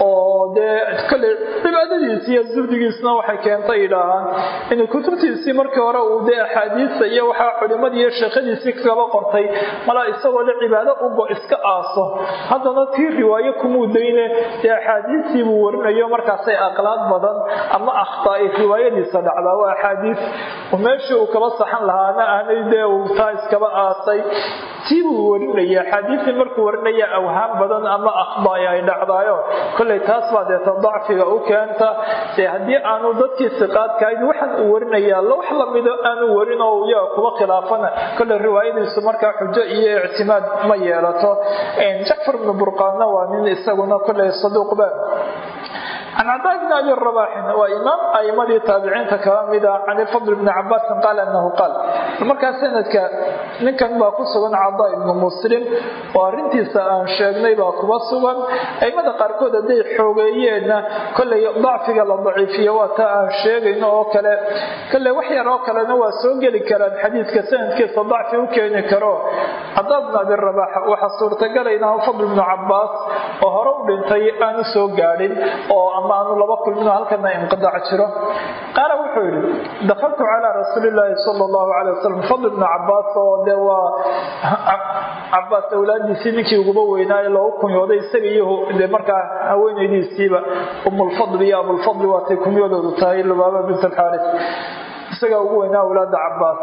Speaker 1: oo dee kolley cibaadadiisi iyo zuhdigiisna waxay keentay yidhaahaan inuu kutubtiisii markii hore uu dee axaadiista iyo waxaa culimadii iyo sheekhadiisii kaba qortay malaa isagoo le cibaado ugo iska aaso. Haddana tii riwaayo kumuu dayne dee axaadiistii buu warinayo markaasay aqlaad badan ama akhtaai riwaayadiisa dhacdaa waa axaadiis meeshii uu kaba saxan lahaana aanay dee uu taa iskaba aasay. Tii buu warinaya axaadiistii markuu warinaya awhaam badan ama akhdaai ay dhacdaayo. Kolley taas baa deeta dacfiga u keenta. Dee haddii aanu dadkii siqaadkahayn waxaan uu warinaya wax lamido aanu warin oo iyaga kuba khilaafana kolley riwaayadiisu markaa xujo iyo ictimaad ma yeelato. Jacfar ibnu burqaanna waa nin isaguna kolley saduuqba can cadaa bn abi rabaaxin waa imaam aimadii taabiciinta kala mida can ilfadl bni cabaasin qaal anahu qaal markaa sanadka ninkan baa ku sugan cadaa ibnu muslim oo arrintiisa aan sheegnay baa kuba sugan aimada qaarkood hadday xoogeeyeenna kolley dacfiga la daciifiyo waa taa aan sheegayno oo kale kolley wax yar oo kalena waa soo geli karaan xadiidka sanadkiisa dacfi u keeni karo cadaa bn abi rabaax waxaa suurtagala inaan fadl bnu cabaas oo hore ama aanu laba kulmino halkana inqidaac jiro. Qaala wuxuu yidhi dakaltu calaa rasuuli illaahi sala allahu calay wasalam fadl bnu cabaas oo dee waa cabaas awlaadiisii ninkii uguba weynaaye loogu kunyooday isaga iyo dee markaa haweenaydiisiiba umulfadl iyo abulfadli waatay kunyadoodu tahay lubaaba bint alxaaris isagaa ugu weynaa awlaada cabaas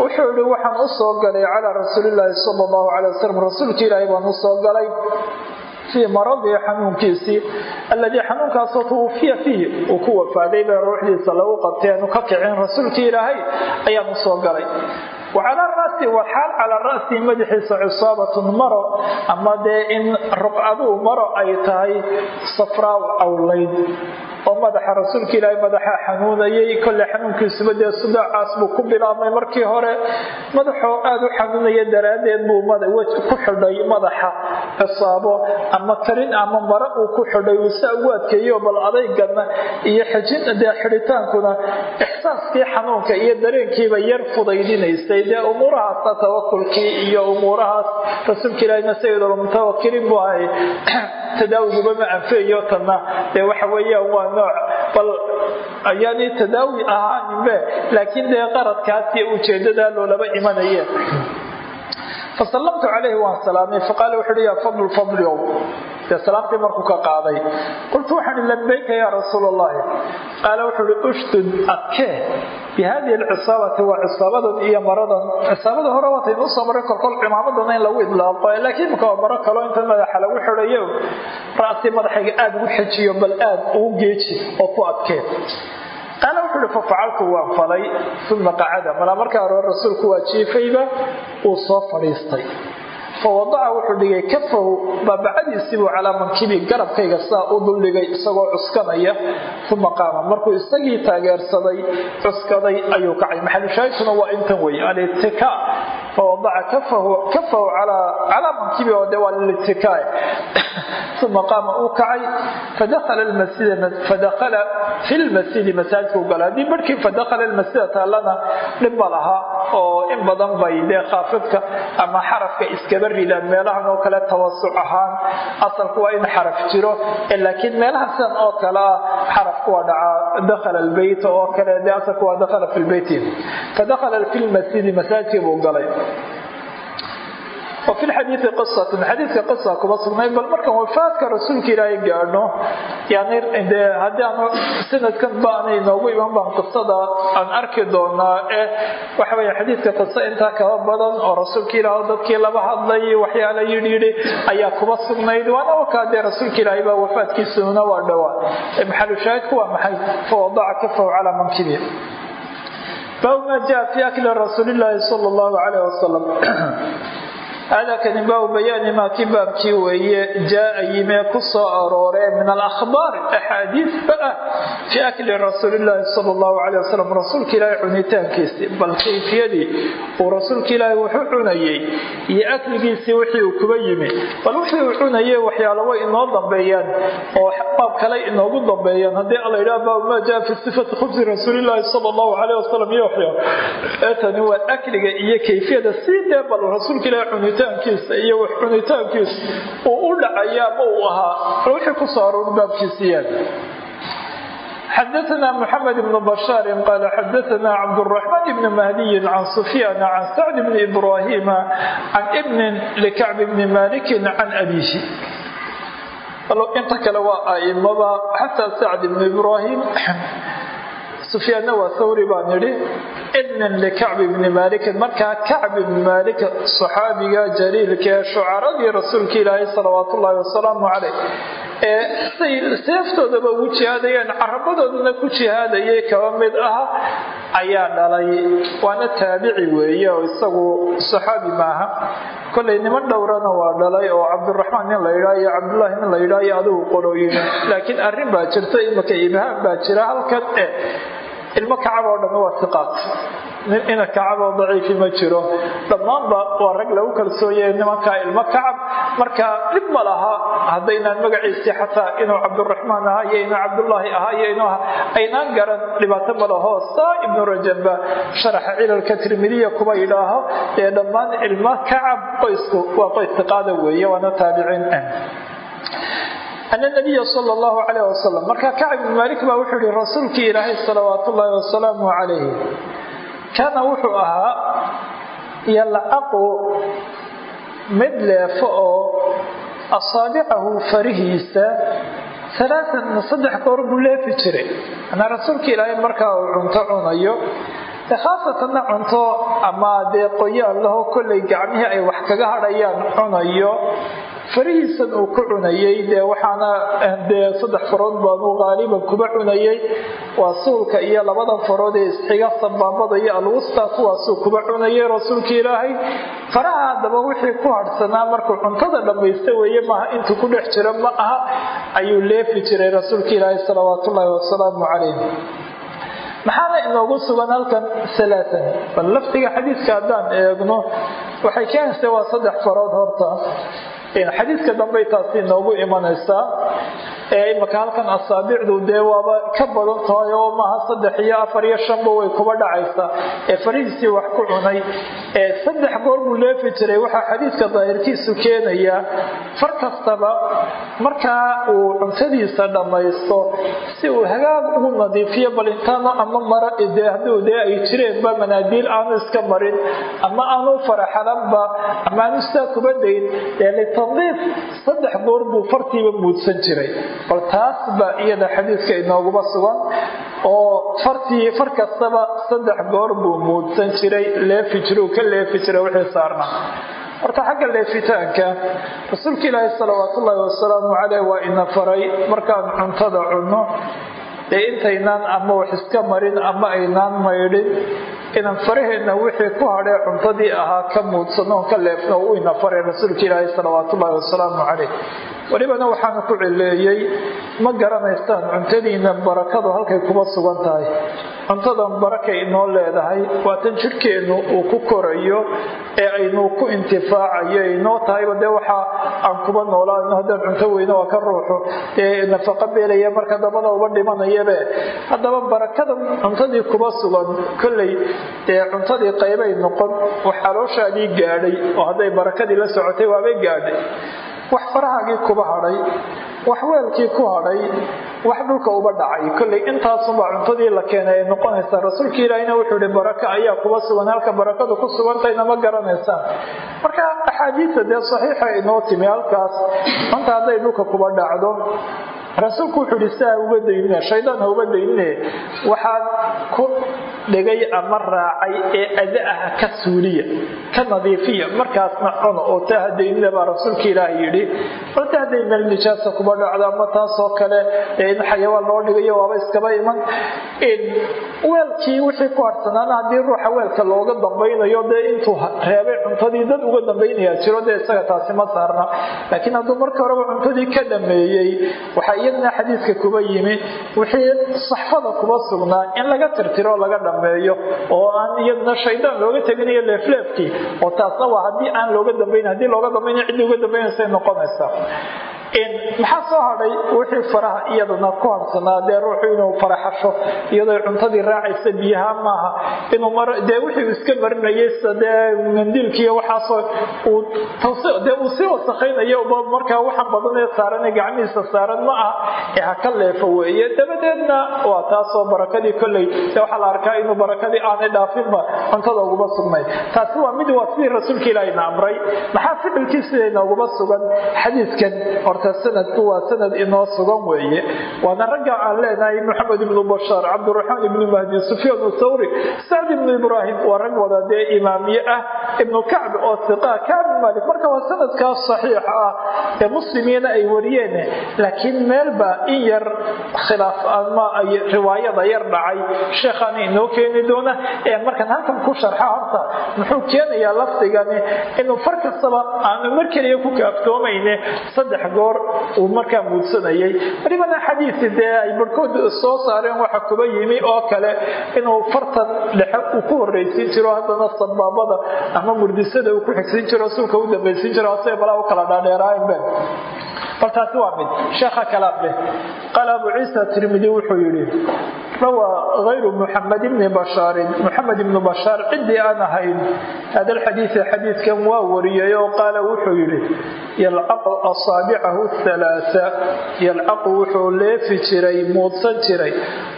Speaker 1: wuxuu yihi waxaan u galay calaa rasuulillaahi sala allahu calay wasalam rasuulka ilaahay baan u galay fii maradii xanuunkiisii alladii xanuunkaasoo tuwufiya fiihi uu ku wafaaday bay ruuxdiisa lagu qabtay aanu ka kicin rasuulkii ilaahay ayaan u soo galay wacalaa rasi waxaal calaa ra'sii madaxiisa cisaabatun maro ama dee in ruqcaduu maro ay tahay safraaw cawlayd oo madaxa rasuulka ilaahay madaxa xanuunayay kolley xanuunkiisuba dee sudaacaas buu ku bilaabmay markii hore. Madaxoo aada u xanuunaya daraaddeed buu ku xidhay madaxa cisaabo ama karin ama maro uu ku xidhay uu saa ugu bal adaygana iyo xijin dee xidhitaankuna ixsaaskii xanuunka iyo dareenkiiba yar fudaydinaysay dee umuurahaasna tawakulkii iyo umuurahaas rasuulka ilaahayna sayidulmutawakiliin buu ahay. [clears throat] Tadaawiguba ma anfeeyo tanna. Dee waxa weeyaan waa nooc. Bal ayaanay tadaawi ahaaninbe laakiin dee qaradkaas iyo ujeedadaa loolaba imanaya fasallamtu calayhi waan salaamay faqaala wuxu uhi yaa fadlu fadliow dee salaamtii markuu ka qaaday qultu waxaan ihi labayka yaa rasuul allahi qaala wuxuu uhi ushdud adkee bi alcisaabati waa cisaabadan iyo maradan cisaabada hore waataynu u soo maray kolkol cimaamadana in lagu idlaaqo laakiin waa maro kaloo inta madaxa lagu xidhayo ra'si madaxayga aada ugu xejiyo bal aad ugu geeji oo ku adkee qaala wuxuu uhi fafacaltu waan falay uma qacada. Malaa markaa hore rasuulku waa jiifayba uu soo fadhiistay fawadaca wuxuu dhigay kafahu baabacadiisiibuu calaa mankibi garabkayga saa u duldhigay isagoo cuskanaya uma qaama. Markuu isagii taageersaday cuskaday ayuu kacay. Maxalushaahidkuna waa intan wey alitika fawadaca kafahu calaa mankibi oo de waa lilitikaa uma qaama uu kacay fadakala fi lmasjidi masaajidka u gala haddii barhkii fadakala lmasjida taallana dhib ma laha oo in badan bay dee khaafidka ama xarafka iskaba ridaan meelahan oo kale tawasuc ahaan asalku waa in xaraf jiro laakiin meelaha sidan oo kale ah xarafku waa dhacaa dakhala lbeyt oo kale dee asalku waa dakhala fi lbeyti fadakhala fi lmasjidi masaajidkii buu galay wa fi lxadiidi xadiidka qisa kuma sugnay bal markaan wafaadka rasuulka ilaahay gaadhno yani dee haddii aanu sanadkan ba aanay inoogu iman baan qisada aan arki doonaa ee waxa weeye xadiidka qisa intaa kaba badan oo rasuulka ilaah dadkii laba hadlay waxyaala yidhi yidhi ayaa kuma sugnayd. Waana wakaa dee rasuulka ilaahay baa wafaadkiisuna waa dhowaa maxalu shaahidku waa maxay? Fawadaca kafahu calaa mankibi baabu maa jaa fi akli rasuulillaahi sala allahu calayh wasalam hada kani baabu bayaani maa kii baabkii weeye jaaa yimee ku soo arooree min alakhbaar axaadiisba ah fii akli rasuulillaahi sala allahu calay wasalam rasuulka ilaahay cunitaankiisii bal kayfiyadii uu rasuulka ilaahay wuxuu cunayey iyo akligiisii wixii uu kuba yimi bal wixii uu cunayey waxyaalo way inoo dambeeyaan oo baab kale inoogu dambeeyaan haddii alla yidhaha baabu maa jaa fi sifati khubsi rasuulillaahi sala allahu caleyh wasalam iyo waxyaalo ee waa akliga iyo kayfiyada sii dee bal rasuulka ilaahay cunitaankiisa cabitaankiisa iyo wax cunitaankiisa uu u dhacaya ma uu ahaa. Wixii ku soo aroor baabkiisiyaan xadaana mxamed bn bashaari qaala xadaana cabduraxmaan bn ibnin likacb bni maalikin markaa kacb ibni maalik saxaabiga jaliilka ee shucaradii rasuulka ilaahay salawaat ullaahi wasalaamu caleyh ee say seeftoodaba ugu jihaadayeen carabadoodana ku jihaadayay kaba mid ah ayaa dhalay waana taabici weeye oo isagu saxaabi maaha kolay niman dhowrana waa dhalay oo cabdiraxmaan nin la yidhaah iyo cabdullaahi nin la yidhaah iyo adigu qolooyin laakiin arrin baa jirta imaka ibhaam baa jira halkan eh ilmo kacab oo dhamme waa siqaad nin ina kacab oo daciifi ma jiro. Dhammaanba waa rag lagu kalsooye nimankaa ilmo kacab. Marka dhib ma laha. Haddaynaan magaciisii xataa inuu cabdiraxmaan ahaa iyo inuu cabdullaahi ahaa iyo inuu aynaan garan dhibaato ma laho. Saa ibnu rajabba sharaxa cilalka tirmidiya kuba yidhaaho ee dhammaan ilmo kacab qoysku waa qoys siqaada weeye waana taabiciin ana nabiya sal llahu calayh wasalam marka kacb ibn maalik baa wuxuu yihi rasuulkii ilaahay salawaat ullaahi wasalaamu calayhi kaana wuxuu ahaa yalcaqu mid leefo oo asaabicahu farihiisa alaaan saddex goor buu leefi jiray. Manaa rasuulka ilaahay markaa uu cunto cunayo khaasatanna cunto ama dee qoyaan laho kollay gacmihii ay wax kaga hadhayaan cunayo farihiisan uu ku cunayey. Dee waxaana dee saddex farood baanuu qaaliban kuba cunayey. Waa suulka iyo labada farood ee isxiga sabaabada iyo alwusta kuwaasuu kuba cunayay rasuulka ilaahay. Faraha haddaba wixii ku hadhsanaa markuu cuntada dhammaysta weeye maaha intuu ku dhex jiro ma aha ayuu leefi jiray rasuulka ilaahay salawaat ullaahi wasalaamu calayh maxaana inoogu sugan halkan alaaan bal lafdiga xadiiska haddaan eegno waxay keenaysa waa saddex farood horta xadiiska dambey taasi inoogu imanaysaa imaka halkan asaabicdu dee waaba ka badan tahay oo maaha saddex iyo afar iyo shanba way kuba dhacaysaa ee farihiisii wax ku cunay saddex goor buu leefi jiray waxaa xadiiska daahirkiisu keenayaa far kastaba markaa uu cuntadiisa dhammaysto si uu hagaag ugu nadiifiyo bal intaanu ama mara dee hadduu dee ay jireenba manaadiil aanu iska marin ama aanu faraxalanba ama aanu sidaa kuba dayn. Ee litandiif saddex goor buu fartiiba muudsan jiray bal taas baa iyada xadiiska inooguma sugan oo fartii far kastaba saddex goor buu muudsan jiray leefi jiruu ka leefi jiray wixii saarna horta xagga leefitaanka rasuulka ilaahi salawaat ullaahi wasalaamu caleyh waa ina faray markaan cuntada cunno dee intaynaan ama wax iska marin ama aynaan maydhin inaan faraheenna wixii ku hadhee cuntadii ahaa ka muudsano ka leefno u ina faray rasuulka ilaahi salawaat ullaahi wasalaamu caleyh welibana waxaanu ku cileeyey ma garanaysaan cuntadiina barakadu halkay kuba sugan tahay. Cuntadan barakay inoo leedahay waatan jidhkeennu uu ku korayo ee aynu ku intifaacayo inoo tahayba dee waxa aan kuba noolaano haddaan cunto weyno waa ka ruuxo. Ee nafaqo beelaya marka dambana uba dhimanayabe haddaba barakada cuntadii kuba sugan. Kolley dee cuntadii qaybay noqon wax calooshaadii gaadhay oo hadday barakadii la socotay waabay gaadhay wax farahaagii kuba hadhay wax weelkii ku hadhay wax dhulka uba dhacay. Kolley intaasunbaa cuntadii la keenay ay noqonaysaa. Rasuulka ilaahina wuxuu ihi baraka ayaa kuba sugan halka barakadu ku sugantayna ma garanaysaan. Marka axaadiista dee saxiixa inoo timi halkaas. Cunta hadday dhulka kuba dhacdo rasuulku wuxuu ihi si uga daynine shaydaan ha uga daynine waxaad ku dhigay ama raacay ee ada ah ka suuliya ka nadiifiya. Markaasna cuna oo taa hadaynina baa rasuulka ilaaha yidhi. Bal ta hadday meel nijaasa kuba dhacdo ama taasoo kale in xayawaan loo dhigayo waaba iskaba iman. Weelkii wixii ku harsanaana haddii ruuxa weelka looga dambaynayo dee intuu reebay cuntadii dad uga dambaynayaa jiro dee isaga taasi ma saarna. Laakiin hadduu marka horeba cuntadii ka dhameeyey waxaa iyadana xadiidka kuba yimi wixii saxfada kuba sugnaa in laga tirtiro laga dhameeyo oo aan iyadana shaydaan looga teginayo leefleefkii oo taasna waa haddii aan looga dambayn haddii looga dambaynayo ciddii uga dambaynaysay noqonaysaa maxaa soo hadhay wixii faraha iyadana ku harsanaa dee ruuxu inuu faraxasho iyadoo cuntadii raacaysa biyaha maaha. Inuu dee wixii iska marinayay sida dee mandiilkiiyo waxaasoo dee uu sii wasakaynayo markaa waxaan badan ee saaran gacmihiisa saaran ma aha. Ee ha leefo weeye. Dabadeedna waa taasoo barakadii kolley dee waxaa la arkaa inuu barakadii aanay dhaafinba cuntada uguma sugnay. Taasi waa mid waa sidii rasuulka ilaahina amray. Maxaa ficilkiisida inooguma sugan? Xadiidkan horta sanadku waa sanad inoo sugan weeye. Waana ragga aan leenahay maxamed ibnu bashaar cabdiraxmaan ibnu mahdi sufyaan thawri sacd ibnu ibraahim waa rag wada dee imaamiye ah ibnu kacb oo iqa kacb malik marka waa sanadkaas saxiixa ah ee muslimiina ay wariyeen laakiin meelba in yar khilaaf ama ay riwaayada yar dhacay. Sheekhaana inoo keeni doona. Ee markaan halkan ku sharxa horta muxuu keenayaa lafdigani inuu far aanu mar keliya ku kaaftoomayne saddex goor uu markaa muudsanayay. Welibana xadiisi dee ay barhkood soo saareen waxa kuba yimi oo kale inuu fartan dhexe uu ku horraysiin jiro haddana sabaabada ama murdisada uu ku xigsiin jiro sulka u dambaysiin jiro se balaa u kala dhaadheeraaynbe bal taasi waa mid. Sheekha kalaad leh qaala abu ciisa tirmidi wuxuu yidhi rawaa hayru muxamed ibni bashaarin muxamed ibnu bashaar ciddii aan ahayn hada alxadiisa xadiidkan waa wariyay oo qaala wuxuu yidhi yalcaqu asaabicahu halaasa yalcaqu wuxuu leefi jiray muudsan jiray.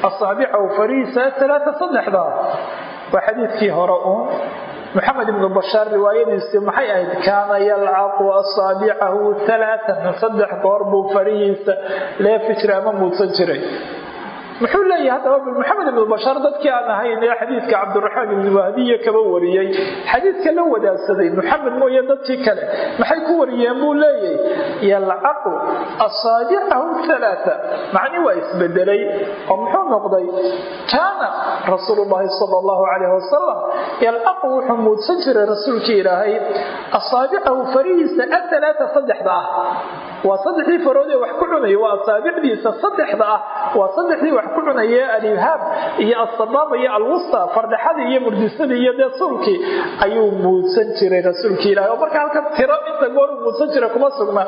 Speaker 1: Asaabicahu farihiisa halaasa saddexdaa. Waa xadiidkii hore uun maxamed ibnu bashaar riwaayadiisii maxay ahayd? Kaana yalcaqu asaabicahu halaatan saddex goor buu farihiisa leefi jiray ama muudsan jiray muxuu leeyahay haddaba maxamed ibnu bashaar dadkii aan ahayn ee xadiidka cabdiraxmaan ibnu mahdiya kaba wariyey. Xadiidka la wadaagsaday maxamed mooye dadkii kale. Maxay ku wariyeen buu leeyahay yalcaqu asaabicahu halaata macni waa isbedelay oo muxuu noqday? Kaana rasuulu llahi sala allahu calayh wasalam yalcaqu wuxuu muudsan jiray rasuulkii ilaahay asaabicahu farihiisa athalaata saddexda ah. Waa saddexdii faroodee wax ku cunaya waa asaabicdiisa saddexda ah. Waa saddexdii wax ku cunaya alibhaab iyo asabaaba iyo alwusta fardhaxadii iyo murdisadii iyo dee suulkii ayuu muudsan jiray rasuulkii ilahi oo marka halkan tiro inta goor uu muudsan jiray kuma sugna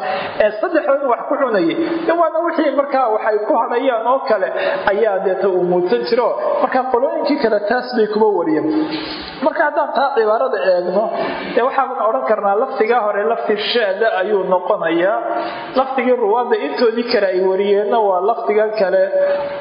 Speaker 1: ee saddexdood wax ku cunayay de waana wixii markaa waxay ku hadhayaan oo kale ayaa deeta uu muudsan jiro. Marka qolooyinkii kale taas bay kuma wariyeen. Marka haddaan taa cibaarada eegno dee waxaaban odhan karnaa laftigaa hore lafti shaada ayuu noqonayaa. Lafdigii ruwaadda intoodii kale ay wariyeenna waa lafdigan kale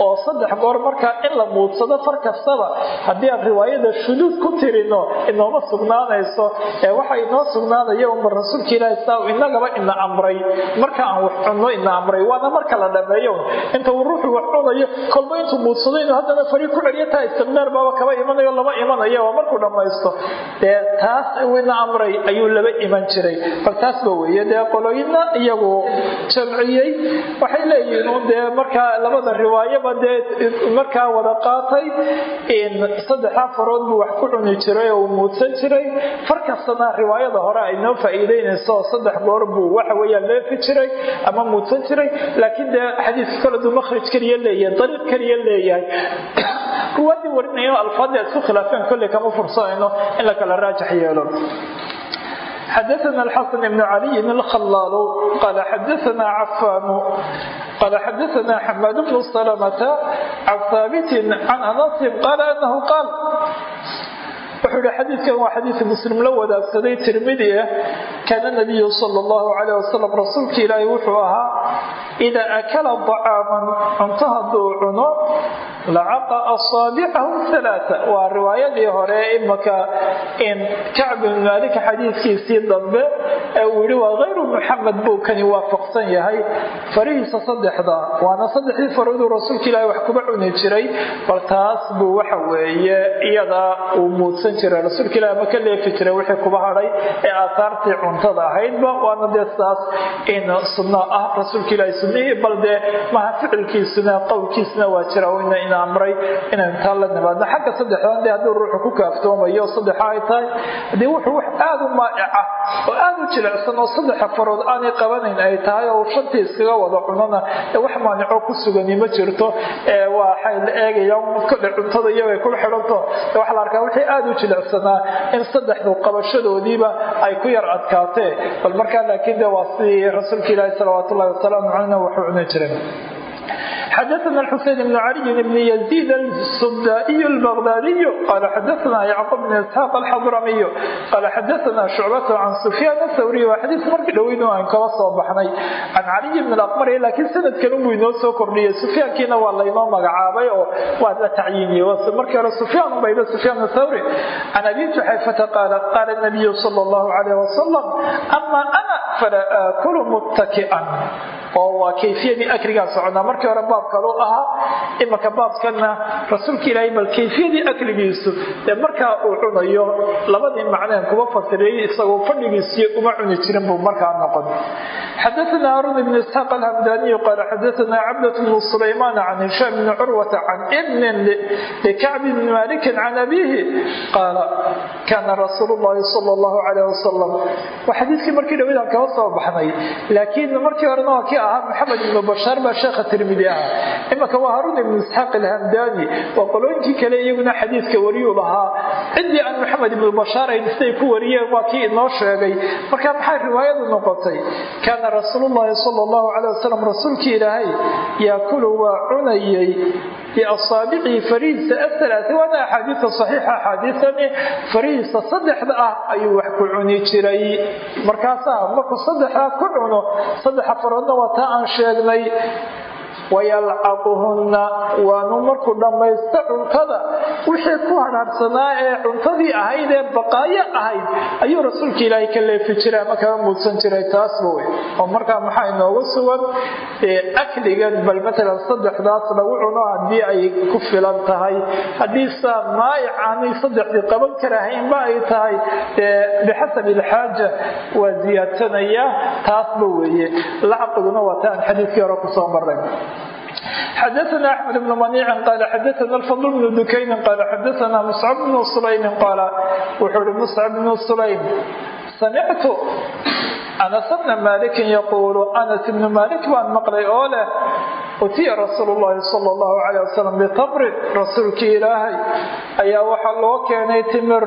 Speaker 1: oo saddex goor markaa in la muudsado far kastaba haddii aan riwaayada shuduud ku tirino inooma sugnaanayso ee waxa inoo sugnaanaya unba rasuulka ilaahi saa inagaba ina amray. Marka aan wax cunno ina amray. Waana marka la dhameeyo. Inta uu ruuxu wax cunayo kolba intuu muudsado inuu haddana fari ku celiyo taa istiqdaar baaba kaba imanayo lama imanayo waa markuu dhammaysto. Dee taas uu ina amray ayuu laba iman jiray. Bal taasba weeye dee qolooyina iyagu jamciyey. Waxay leeyihiin dee markaa labada riwaayaba dee markaa wada qaatay saddexdaa farood buu wax ku cuni jiray oo uu muudsan jiray. Far kastana riwaayada hore ay noo faa'iideynayso saddex goor buu waxa weeyaan leefi jiray ama muudsan jiray. Laakiin dee xadiiska kale duu makhraj keliya leeyahay dariiq keliya leeyahay. Ruwaadii warinaya alfaadii isku khilaafeen kolley kama fursanayno in la kala raajax yeelo xdثna الxسن بن علي الخلال qال xdثna عفان qال xdثna حماد بن سلمة عن ثابت عن أنس qال أنه qاal wuxuu hi xadiidkan waa xadiid muslim la wadaagsaday tirmidi ah kaana nabiyu sala allahu calayh wasalam rasuulka ilaahi wuxuu ahaa idaa akala dacaaman cunto hadduu cuno lacaqa asaabicahu halaaa waa riwaayadii hore imaka in kacb bin maalik xadiidkiisii dambe ee uu yihi waa hayru muxamed buu kani waafaqsan yahay farihiisa saddexda. Waana saddexdii farooduu rasuulka ilaahi wax kuba cuni jiray bal taas buu waxa weeye iyada uu muudsan jiray rasuulka ilahi ma ka leefi jiray wixii kuba hadhay ee aataartii cuntada ahaydba. Waana dee saas in sunno ah. Rasuulka ilaahi sunnihii bal dee maha ficilkiisuna qowlkiisuna waa jira ina ina amray inaynu taa la nimaadno. Xagga saddexdan dee hadduu ruuxu ku kaaftoomayo saddexa ay tahay haddii wuxuu wax aada u maa'ica oo aada u jilicsan oo saddexa farood aanay qabanayn ay tahay oo shantii iskaga wada cunona ee wax maanico ku sugani ma jirto waxay la eegayaan kole cuntada iyagay ku xidhanto. Waxaa la arkaa wixii aada u jilicsanaa in saddexdu qabashadoodiiba ay ku yar adkaatee. Bal markaa laakiin de waa sidii rasuulka ilaahi salawaat ullahi wasalaamu caleyna wuxuu cuni jiray xadaana xusein ibnu caliyin ibni yaziid alsudaa'iy albaqdaadiyu qaala xadaana yacquub bn isxaaq alxadramiyu qaala xadaana shucbatu can sufyaan athawriy waa xadiis markii dhoweyn aan kala soo baxnay can caliy bn alaqmari laakiin sanadkan unbuu inoo soo kordhiyay sufyaankiina waa laynoo magacaabay oo waa la tacyiiniyey markii hore sufyaan bayda sufyaan athawri can abi tuxayfata qaala qaala nabiyu sala allahu calayh wasalam ama ana falaa aakulu muttaki'an oo waa kayfiyadii akligaan soconaa markii hore baabkalu ahaa imanka baabkanna rasuulka ilaahay bal kayfiyadii akligiisu ee markaa uu cunayo labadii macneen kuma fasiriyay isagoo fadhigiisiyo uma cuni jirin buu markaa noqon. Xadaana haarun ibn isxaaq alhamdaaniyu qaala xadaana cabdat bnu sulaymaan can hishaam bni curwata can ibnin likacb bni maalikin can abiihi qaala kaana rasuulu llahi sala allahu calayh wasalam waa xadiidkii markii dhaweydan kaba soo baxnay laakiin markii horena waa kii ahaa maxamed ibnu bashaar baa sheekha tirmidi ahaa imanka waa haruun ibnu isxaaq alhamdani waa qolooyinkii kale iyaguna xadiidka wariyuu lahaa. Ciddii aan maxamed ibnu bashaar ayn siday ku wariyeen waa kii inoo sheegay. Marka maxay riwaayadu noqotay? Kaana rasuulu llahi sala allahu calay wasalam rasuulkii ilaahay yaakulu waa cunayay biasaabicii farihiisa athalaati waana axaadiisa saxiixa axaadiisani farihiisa saddexda ah ayuu wax ku cuni jiray. Markaasaa markuu saddexdaa ku cuno saddexa faroodna waa taa aan sheegnay wayalcaquhunna waanu markuu dhammaysto cuntada. Wixii ku hadhaadhsanaa ee cuntadii ahayd ee baqaayo ahayd ayuu rasuulka ilaahay ka leefi jiray ama kaga muudsan jiray taasba wey oo markaa maxaa inoogu sugan? Akligan bal matalan saddexdaas lagu cuno haddii ay ku filan tahay. Haddii saa aanay saddexdii qaban karahaynba ay tahay. Bixasabi alxaaja waa ziyaadsanaya taasba weeye lacqiguna waa ta hore ku soo maray xadaana axmed bn maniici qaal xadaana alfadl bnu dukayn qaal xadaana muscab bnu sulaymin qaala wuxuu ihi muscab bnu sulaym samictu anas bna maalikin yaquulu anas ibnu maalik baan maqlay oo leh utiya rasuulu llaahi sala allahu calay wasalam bitamrin rasuulkii ilaahay ayaa waxaa loo keenay timir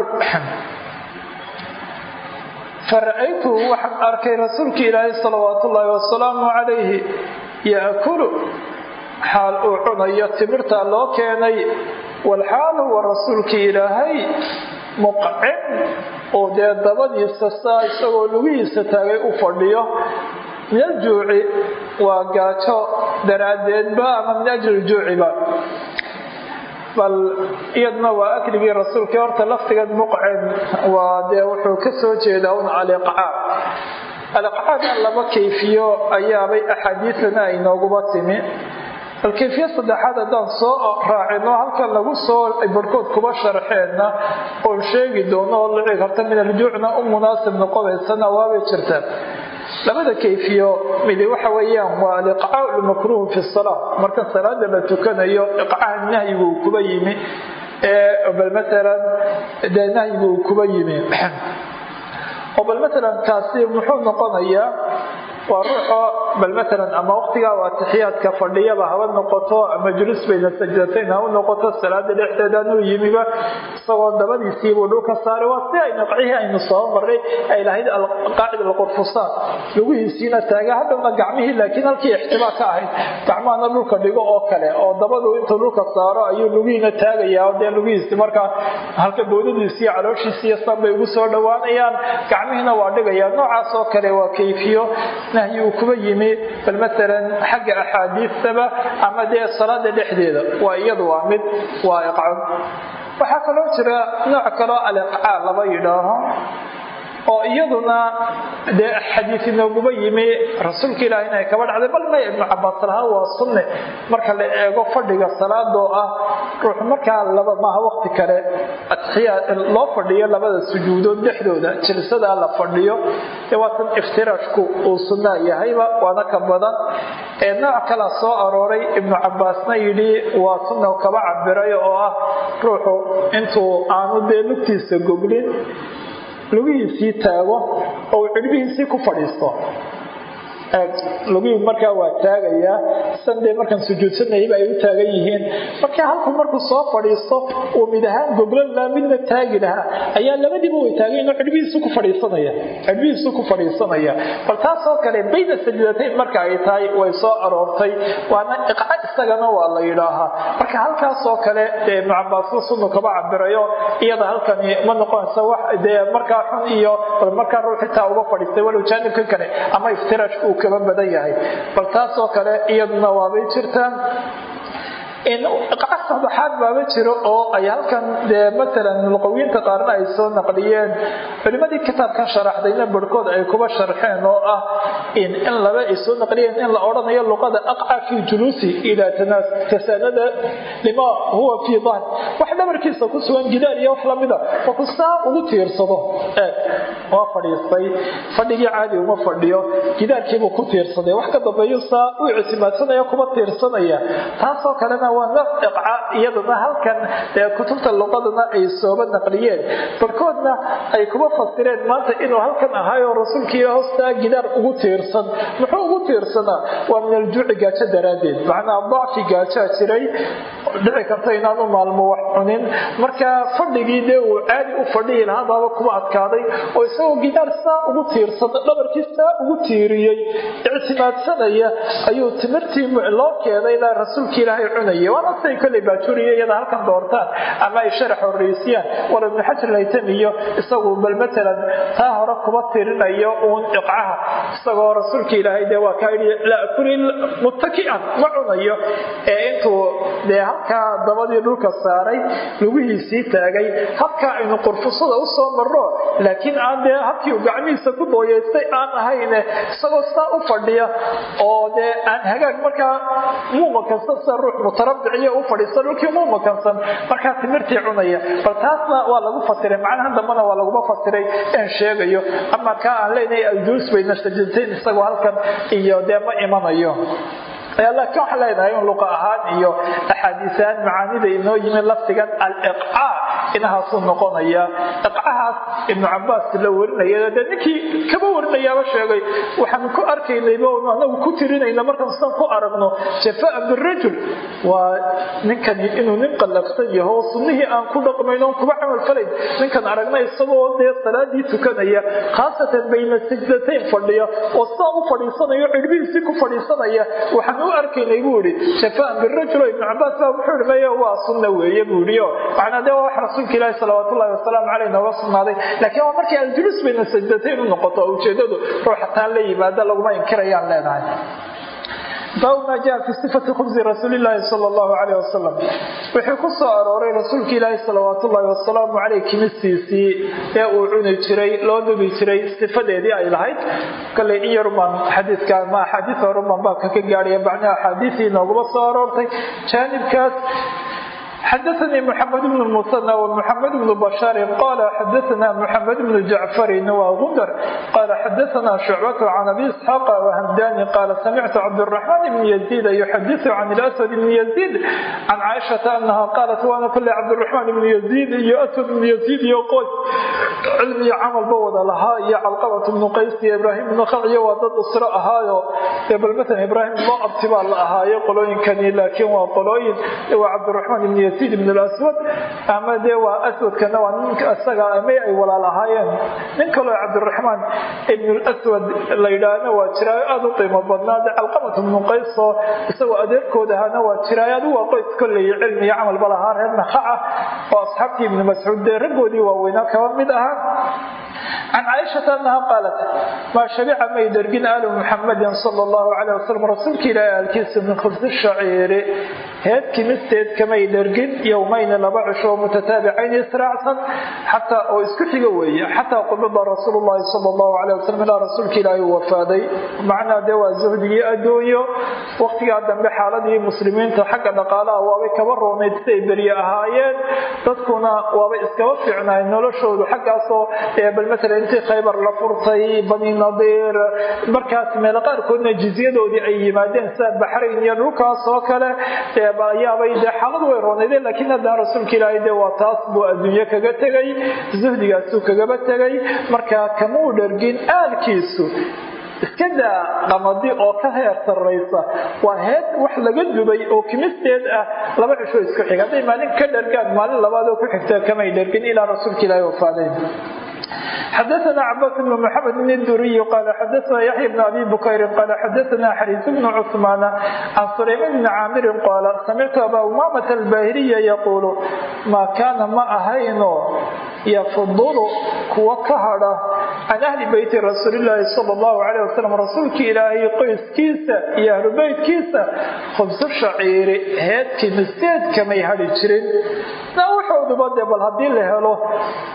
Speaker 1: fara-aytu waxaan arkay rasuulka ilaahay salawaatu ullaahi wasalaamu calayhi yaakulu xaal uu cunayo timirtaa loo keenay walxaal huwa rasuulkii ilaahay muqcin oo dee dabadiisa saa isagoo lugihiisa taagay u fadhiyo. Min aljuuci waa gaajo daraaddeedba ama min ajli juuciba bal iyadna waa akligii rasuulkii horta laftigan muqcin waa dee wuxuu ka soo jeedaa un aliqcaab aliqcaabna laba kayfiyo ayaabay axaadiidana ay nooguba timi bal kayfiya saddexaad haddaan soo raacino halkan lagu soo barhkood kuba sharxeenna oon sheegi doono oo dhici karta min aljuucna u munaasib noqonaysana waabay jirtaa labada kayfiyo midi waxa weeyaan waa aliqcaa lmakruuhu fi salaa marka salaada la tukanayo iqcaha nahyigu uu kuba yimi bal maalan dee nahyigu uu kuba yimi. Oo bal maalan kaasi muxuu noqonayaa waa ruuxo bal maalan ama waqtigaa waa taxiyaadka fadhiyaba haba noqoto ama julus bayna sajdatayn ha u noqoto salaada dhexdeedaanuu yimiba isagoo dabadiisiibuu dhulka saaray waa si ay naqcihii aynu soo maray ay lahayd alqaacida alqurfusaan lugihiisiina taaga hadhowna gacmihii laakiin halkii ixtibaa ka ahayd gacmahana dhulka dhigo oo kale oo dabadu intuu dhulka saaro ayuu lugihiina taagaya oo dee lugihiisi markaa halka bowdadiisi iyo calooshiisiiyo san bay ugu soo dhowaanayaan gacmihiina waa dhigaya noocaas oo kale waa kayfiyo nahyi uu kuba yimi bal maalan xagga axaadiistaba ama dee salaada dhexdeeda waa iyadu waa mid waa iqco waxaa kaloo jira nooc kaloo aliqcaa laba yidhaaho oo iyaduna dee xadiis inooguma yimi rasuulka ilaah inay kaba dhacday bal may ibnu cabaas lahaa waa sunne. Marka la eego fadhiga salaadoo ah ruux markaa laba maaha waqti kale atxiya loo fadhiyo labada sujuudood dhexdooda jilsadaa la fadhiyo. Dee waatan iftiraashku uu sunnaa yahayba waana ka badan. Ee nooc kala soo arooray ibnu cabaasna yidhi waa sunna kaba cabiray oo ah ruuxu intuu aanu dee lugtiisa goglin lugihiisii taago oo uu cirbihiisii ku fadhiisto lugihii markaa waa taagayaa sandee markaan sujuudsanayaba ay u taagan yihiin. Marka halku markuu soo fadhiisto uu mid ahaan goglan lahaa midna taagi lahaa. Ayaa labadiiba way taagayn oo cirbihiisu ku fadhiisanaya. Cirbihiisu ku fadhiisanaya. Bal taasoo kale bayna sajdatayn marka ay tahay way soo aroortay. Waana iqca isagana waa la yidhaahaa. Marka halkaasoo kale ibnu cabaasna sunu kaba cabirayo iyada halkani ma noqonaysa wax dee markaa xun iyo markaa ruux xitaa uga fadhiistay walow jaanibka kale ama iftiraashka uu kaba badan yahay. Bal taasoo kale iyaduna waabay jirtaan. iqca saddexaad baaba jiro oo ay halkan dee matalan luqawiyiinta qaarna ay soo naqliyeen. Culimadii kitaabkan sharaxdayna barhkood ay kuba sharxeen oo ah in laba ay soo naqliyeen in la odhanayo luqada aqca fi juluusi ilaa tasaanada lima huwa fii dahr. Wax dhabarkiisa ku sugan gidaar iyo wax lamida oo ku saa ugu tiirsado. Eeg waa fadhiistay. Fadhigii caadi uma fadhiyo. Gidaarkiibuu ku tiirsaday. Wax ka dambeeyu saa u ictimaadsanaya kuba tiirsanaya. Taasoo kalena waa nooc iqca iyadana halkan kutubta luqadana ay sooba naqliyeen barkoodna ay kuba fasireen maanta inuu halkan ahaayo rasuulkii hoostaa gidaar ugu tiirsan. Muxuu ugu tiirsanaa? Waa min aljuuci gaajo daraaddeed. Macnaa dacfi gaajaa jiray. Dhici karta inaanu maalmo wax cunin. Marka fadhigii dee uu caadi u fadhihi lahaa baaba kuba adkaaday. Oo isagoo gidaar saa ugu tiirsan. Dhabarkii saa ugu tiiriyey. Ictimaadsanaya ayuu timirtii loo keenay ilaa rasuulkii ilaahay cunaya waana siday kolley baajuriya iyada halkan doortaan ama ay sharax horeysiyaan wala ibnu xajar haytamiyo isagu bal matalan taa hore kuba tirinayo uun iqcaha. Isagoo rasuulka ilaahay dee waa kaa yidhi la akuli muttaki'an. Ma cunayo. Ee intuu dee halkaa dabadii dhulka saaray lugihiisii taagay habkaa aynu qurfusada u marro. Laakiin aan dee habkii uu gacmihiisa ku dooyeystay aan ahayne isagoo saa u fadhiya oo dee aan hagaag markaa muumakansan sida ruux mutarabiciyo u fadhiista dhulkii muumakansan markaa timirtii cunaya. Bal taasna waa lagu fasiray. Macnaha dambana waa laguma fasiray in sheegayo. Ama kaa aan leenahay aljuus bayna sajdateen isagoo halkan iyo dee ma imanayo laakiin waxaan leenahay in luqa ahaan iyo axaadiisaan macaanida inoo yimi lafdigan aliqcaa inahaasuu noqonaya. Iqcahaas ibnu cabaas la warinaya dee ninkii kaba warinayaaba sheegay. Waxaanu ku arkaynayba anagu ku tirinayna markaan sidan ku aragno jafaan birajul waa ninkani inuu nin qallafsan yaho sunnihii aan ku dhaqmayn oon kuba camal falayn. Ninkan aragna isagoo dee salaadii tukanaya khaasatan bayna sajdatayn fadhiya oo sidaa u fadhiisanayo cirbihiisii ku fadhiisanaya. Waxaan u arkaynay buu ihi jafaan birajul ibnu cabaas baa wuxuu maya waa sunna weeye buu ihi o macnaa dee waa wax rasuulka ilaahi salawaat ullahi wasalaamu caleyh nooga sugnaaday. Laakiin waa markii aljuluus bayna sajdatayn u noqoto ujeedadu ruuxa taan la yimaada laguma inkirayaan leenahay baabu maa jaa fi sifati khubsi rasuuli illaahi sala allahu caleyh wasalam wuxuu ku soo arooray rasuulka ilaahi salawaat wasalaamu caleyh kimistiisii ee uu cuni jiray loo nubi jiray sifadeedii ay lahayd. Kale in yarumaan xadiidka ma axaadiis horumaan baabka ka gaadhaya bacna axaadiisii nooguma soo aroortay. Jaanibkaas xdثnي محمد بن المثنى ومحمد بن بشار قال xdثna محمد بن جعفر وغندر قال xdثna شعبة عن أبي إسحاق وهمداني قال سمعت عبد الرحمن بن يزيد يحدث عن الأسود بن يزيد عن عائشة أنها قالت وأنا كل عبد الرحمن بن يزيد iyo أسود بن يزيد iyo qoys cilmiyo camal ba wada lahaa iyo calqabat bnu qays iyo ibraahim ibnu khalciyo waa dad usro ahaayo dee bal matalan ibraahim loo abti baa la ahaayo qolooyinkani laakiin waa qolooyin waa cabdiraxmaan ibnu yasiid ibn aswad ama dee waa aswadkana waa ninka isaga may ay walaal ahaayeen. Nin kaloo cabdiraxmaan ibn aswad la yidhaahna waa jiraayo aada u qiimo badnaa dee calqabat ibnu qays oo isagoo adeerkooda ahana waa jiraayo adigu waa qoys kolley cilmi iyo camalba lahaa reer nakhaca oo asxaabtii ibnu mascuud dee raggoodii waaweynaa kaba mid ahaa. Can caaishata annaha qaalat maa shabica may dhergin aalu muxamadin sala allahu caleyh wasalam rasuulka ilaahi aalkiisa min khubsi shaciiri heed kimisteed kamay dhergin yowmayni laba cisho mutataabicayn israacsan xataa oo isku xiga weeye xataa qubida rasuulu llahi sala allahu caleyh wasalam ilaa rasuulka ilaahi uu wafaaday. Macnaa dee waa zuhdigii adduunyo waqtigaa dambe xaaladii muslimiinta xagga dhaqaalaha waabay kaba roonayd siday berye ahaayeen dadkuna waabay iskaba fiicnaay noloshoodu xaggaasoo bal matala intii khaybar la furtay bani nadiir markaas meelo qaarkoodna jizyadoodii ay yimaadeen sida baxrayn iyo dhulkaas oo kale ayaabay dee xaaladu way roonaydeen laakiin haddana rasuulka ilaahay dee waa taas buu adduunyo kaga tegay zuhdigaasuu kagaba tegay. Marka kamuu dhergin aalkiisu iska daa qamadi oo ka heer sarraysa waa heed wax laga dubay oo kimisteed ah. Laba cisho isku xiga hadday maalin ka dhergaan maalin labaadoo ku xigta kamay dhergin ilaa rasuulka ilaahi wafaadayn xadaana cabaas bn maxamed bn duriy qaal xadaana yaxya bn abi bukayri qaal xadaana xariis bn cusmaana can sulayman bni caamirin qaala samictu abaa umaamata albahiriya yaquulu maa kaana ma ahayno yafdulu kuwa ka hadha can ahli beyti rasuulilaahi sal llahu aleyh wasalam rasuulka ilaahay qoyskiisa iyo ahlu beytkiisa khubso shaciiri heedkii misteedkamay hadhi jirin nawxooduba dee bal haddii la helo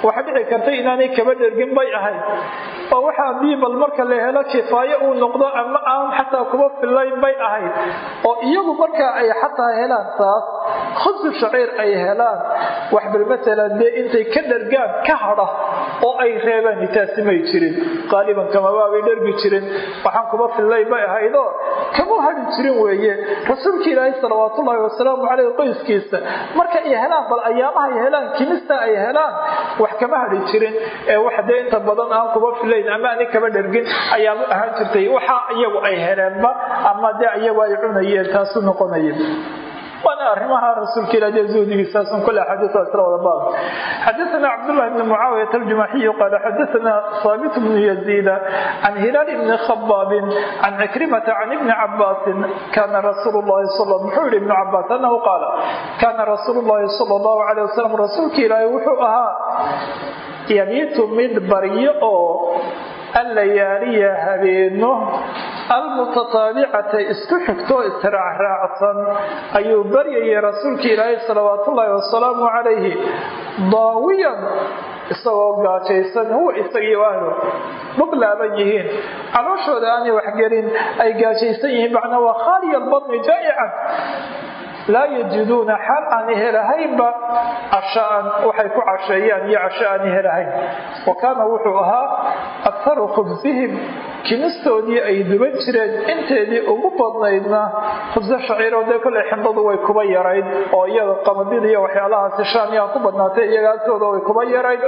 Speaker 1: waxa dhici karta inaanay kaba dhergin bay ahayd. Oo waxa haddii bal marka la helo kifaayo uu noqdo ama aan xataa kuba fillayn bay ahayd. Oo iyagu marka ay xataa helaan taas khubsu shaciir ay helaan. Wax bal matalan dee intay ka dhergaan ka hadha oo ay reebaan taasi may jirin. Qaaliban kamabaabay dhergi jirin. Waxaan kuba fillayn bay ahaydoo kama hadhi jirin weeye. Rasuulka ilaahay salawaatullaahi wasalaamu caleyh qoyskiisa marka ay helaan bal ayaamaha ay helaan kimista ay helaan wax kama hadhi jirin ee wax dee inta badan aan kuba filayn ama ani kaba dhergin ayaaba ahaan jirtay waxa iyagu ay heleenba ama dee iyagu ay cunayeen taasu noqonaya waana arrimaha rasuulka ila dee zuhdigiisaasun kule axaadiis waa isla wada baab xadaثana cabdullahi bni mucaawiyat aljumaxiyu qaala xadaثana saabit bnu yaziida can hilaal bni khabaabin can cikrimata can ibni cabaasin kana rasuulu llahi sal muxuu yihi ibnu cabaas anahu qaala kana rasuulu llahi sala allahu calayh wasalam rasuulka ilaahi wuxuu ahaa yabiitu mid baryo oo allayaaliya habeeno almutataabicata isku xigtoo israacraacsan ayuu baryayay rasuulka ilaahay salawaatullaahi wasalaamu calayhi daawiyan isagoo gaajaysan huwa isagiyo ahlu buglaaban yihiin. Calooshooda aanay waxgelin ay gaajaysan yihiin macnaa waa khaaliya albadni jaa'ican laa yajiduuna xal aan cashaan waxay ku casheeyaan iyo casho aan wa kaana wuxuu ahaa akharu khubsihim kimistoodii ay duban jireen. Inteedii ugu badnaydna khubso shaciiro dee koley xindadu way kuba yarayd oo iyada qamadida iyo waxyaalahaasi shaamiyaa ku badnaatay iyagaasooda way kuba yarayd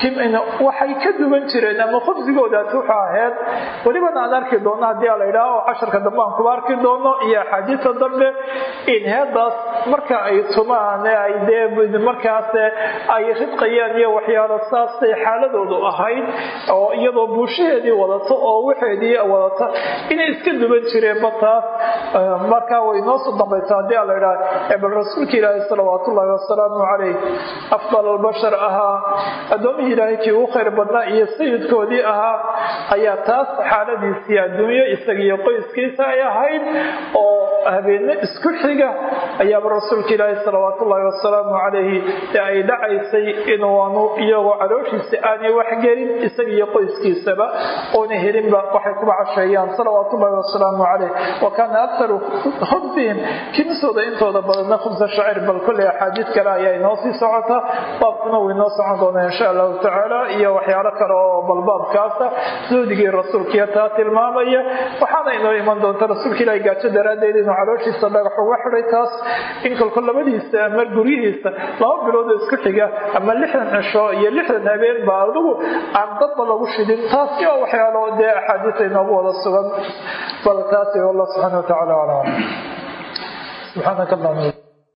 Speaker 1: waxay ka duwan jireen ama khubsigoodaas wuxuu ahayd welibana aan arki doono haddii a la idhaaho oo casharka dambe aan kuba arki doono iyo axaadiista dambe in heedaas marka ay tumaan ay dee markaas ay ridqayaan iyo waxyaalo saasay xaaladoodu ahayd oo iyadoo buushaheedii wadato oo waxeedii wadata inay iska duwan jireenba taas. Markaa way noo soo dambaysa haddii a la idhaha bal rasuulka ilaahi salawaatullaahi wasalaamu calayh afdal albashar ahaa. Adoomihii ilaahay kii ugu khayr badnaa iyo sayidkoodii ahaa ayaa taas xaaladiisii adduunyo isagiiyo qoyskiisa ay ahayd oo habeenne isku xiga ayaaba rasuulka ilaahi salawaatullaahi wasalaamu calayhi ee ay dhacaysay inuanu iyagoo calooshiisa aanay waxgelin isagiiyo qoyskiisaba oona helinba waxay kuba casheeyaan. Salawaatullaahi wasalaamu calayh. Wa kaana akharu khubsihim kimisooda intooda badanna khubsa shacir bal kolley axaadiis kale ayaa inoo sii socota. Baabkuna way inoo socon doonaa insha allahu tacaala iyo waxyaalo kale oo balbaabkaasa. Zuhdigii rasuulkiiyo taa tilmaamaya. Waxaana inoo iman doonta rasuulka ilahi gaajo daraaddeed inuu calooshiisa dhagax uga xidhay taas in kolko labadiisa ama guryihiisa laba bilood oo isku xiga ama lixdan cisho iyo lixdan habeen ba adigu aan dadba lagu shidin. Taasi oo waxyaalo dee axaadiisa inoogu wada sugan. Bal taasi allah subxaana wa tacaala aclam subxaanaka allahuma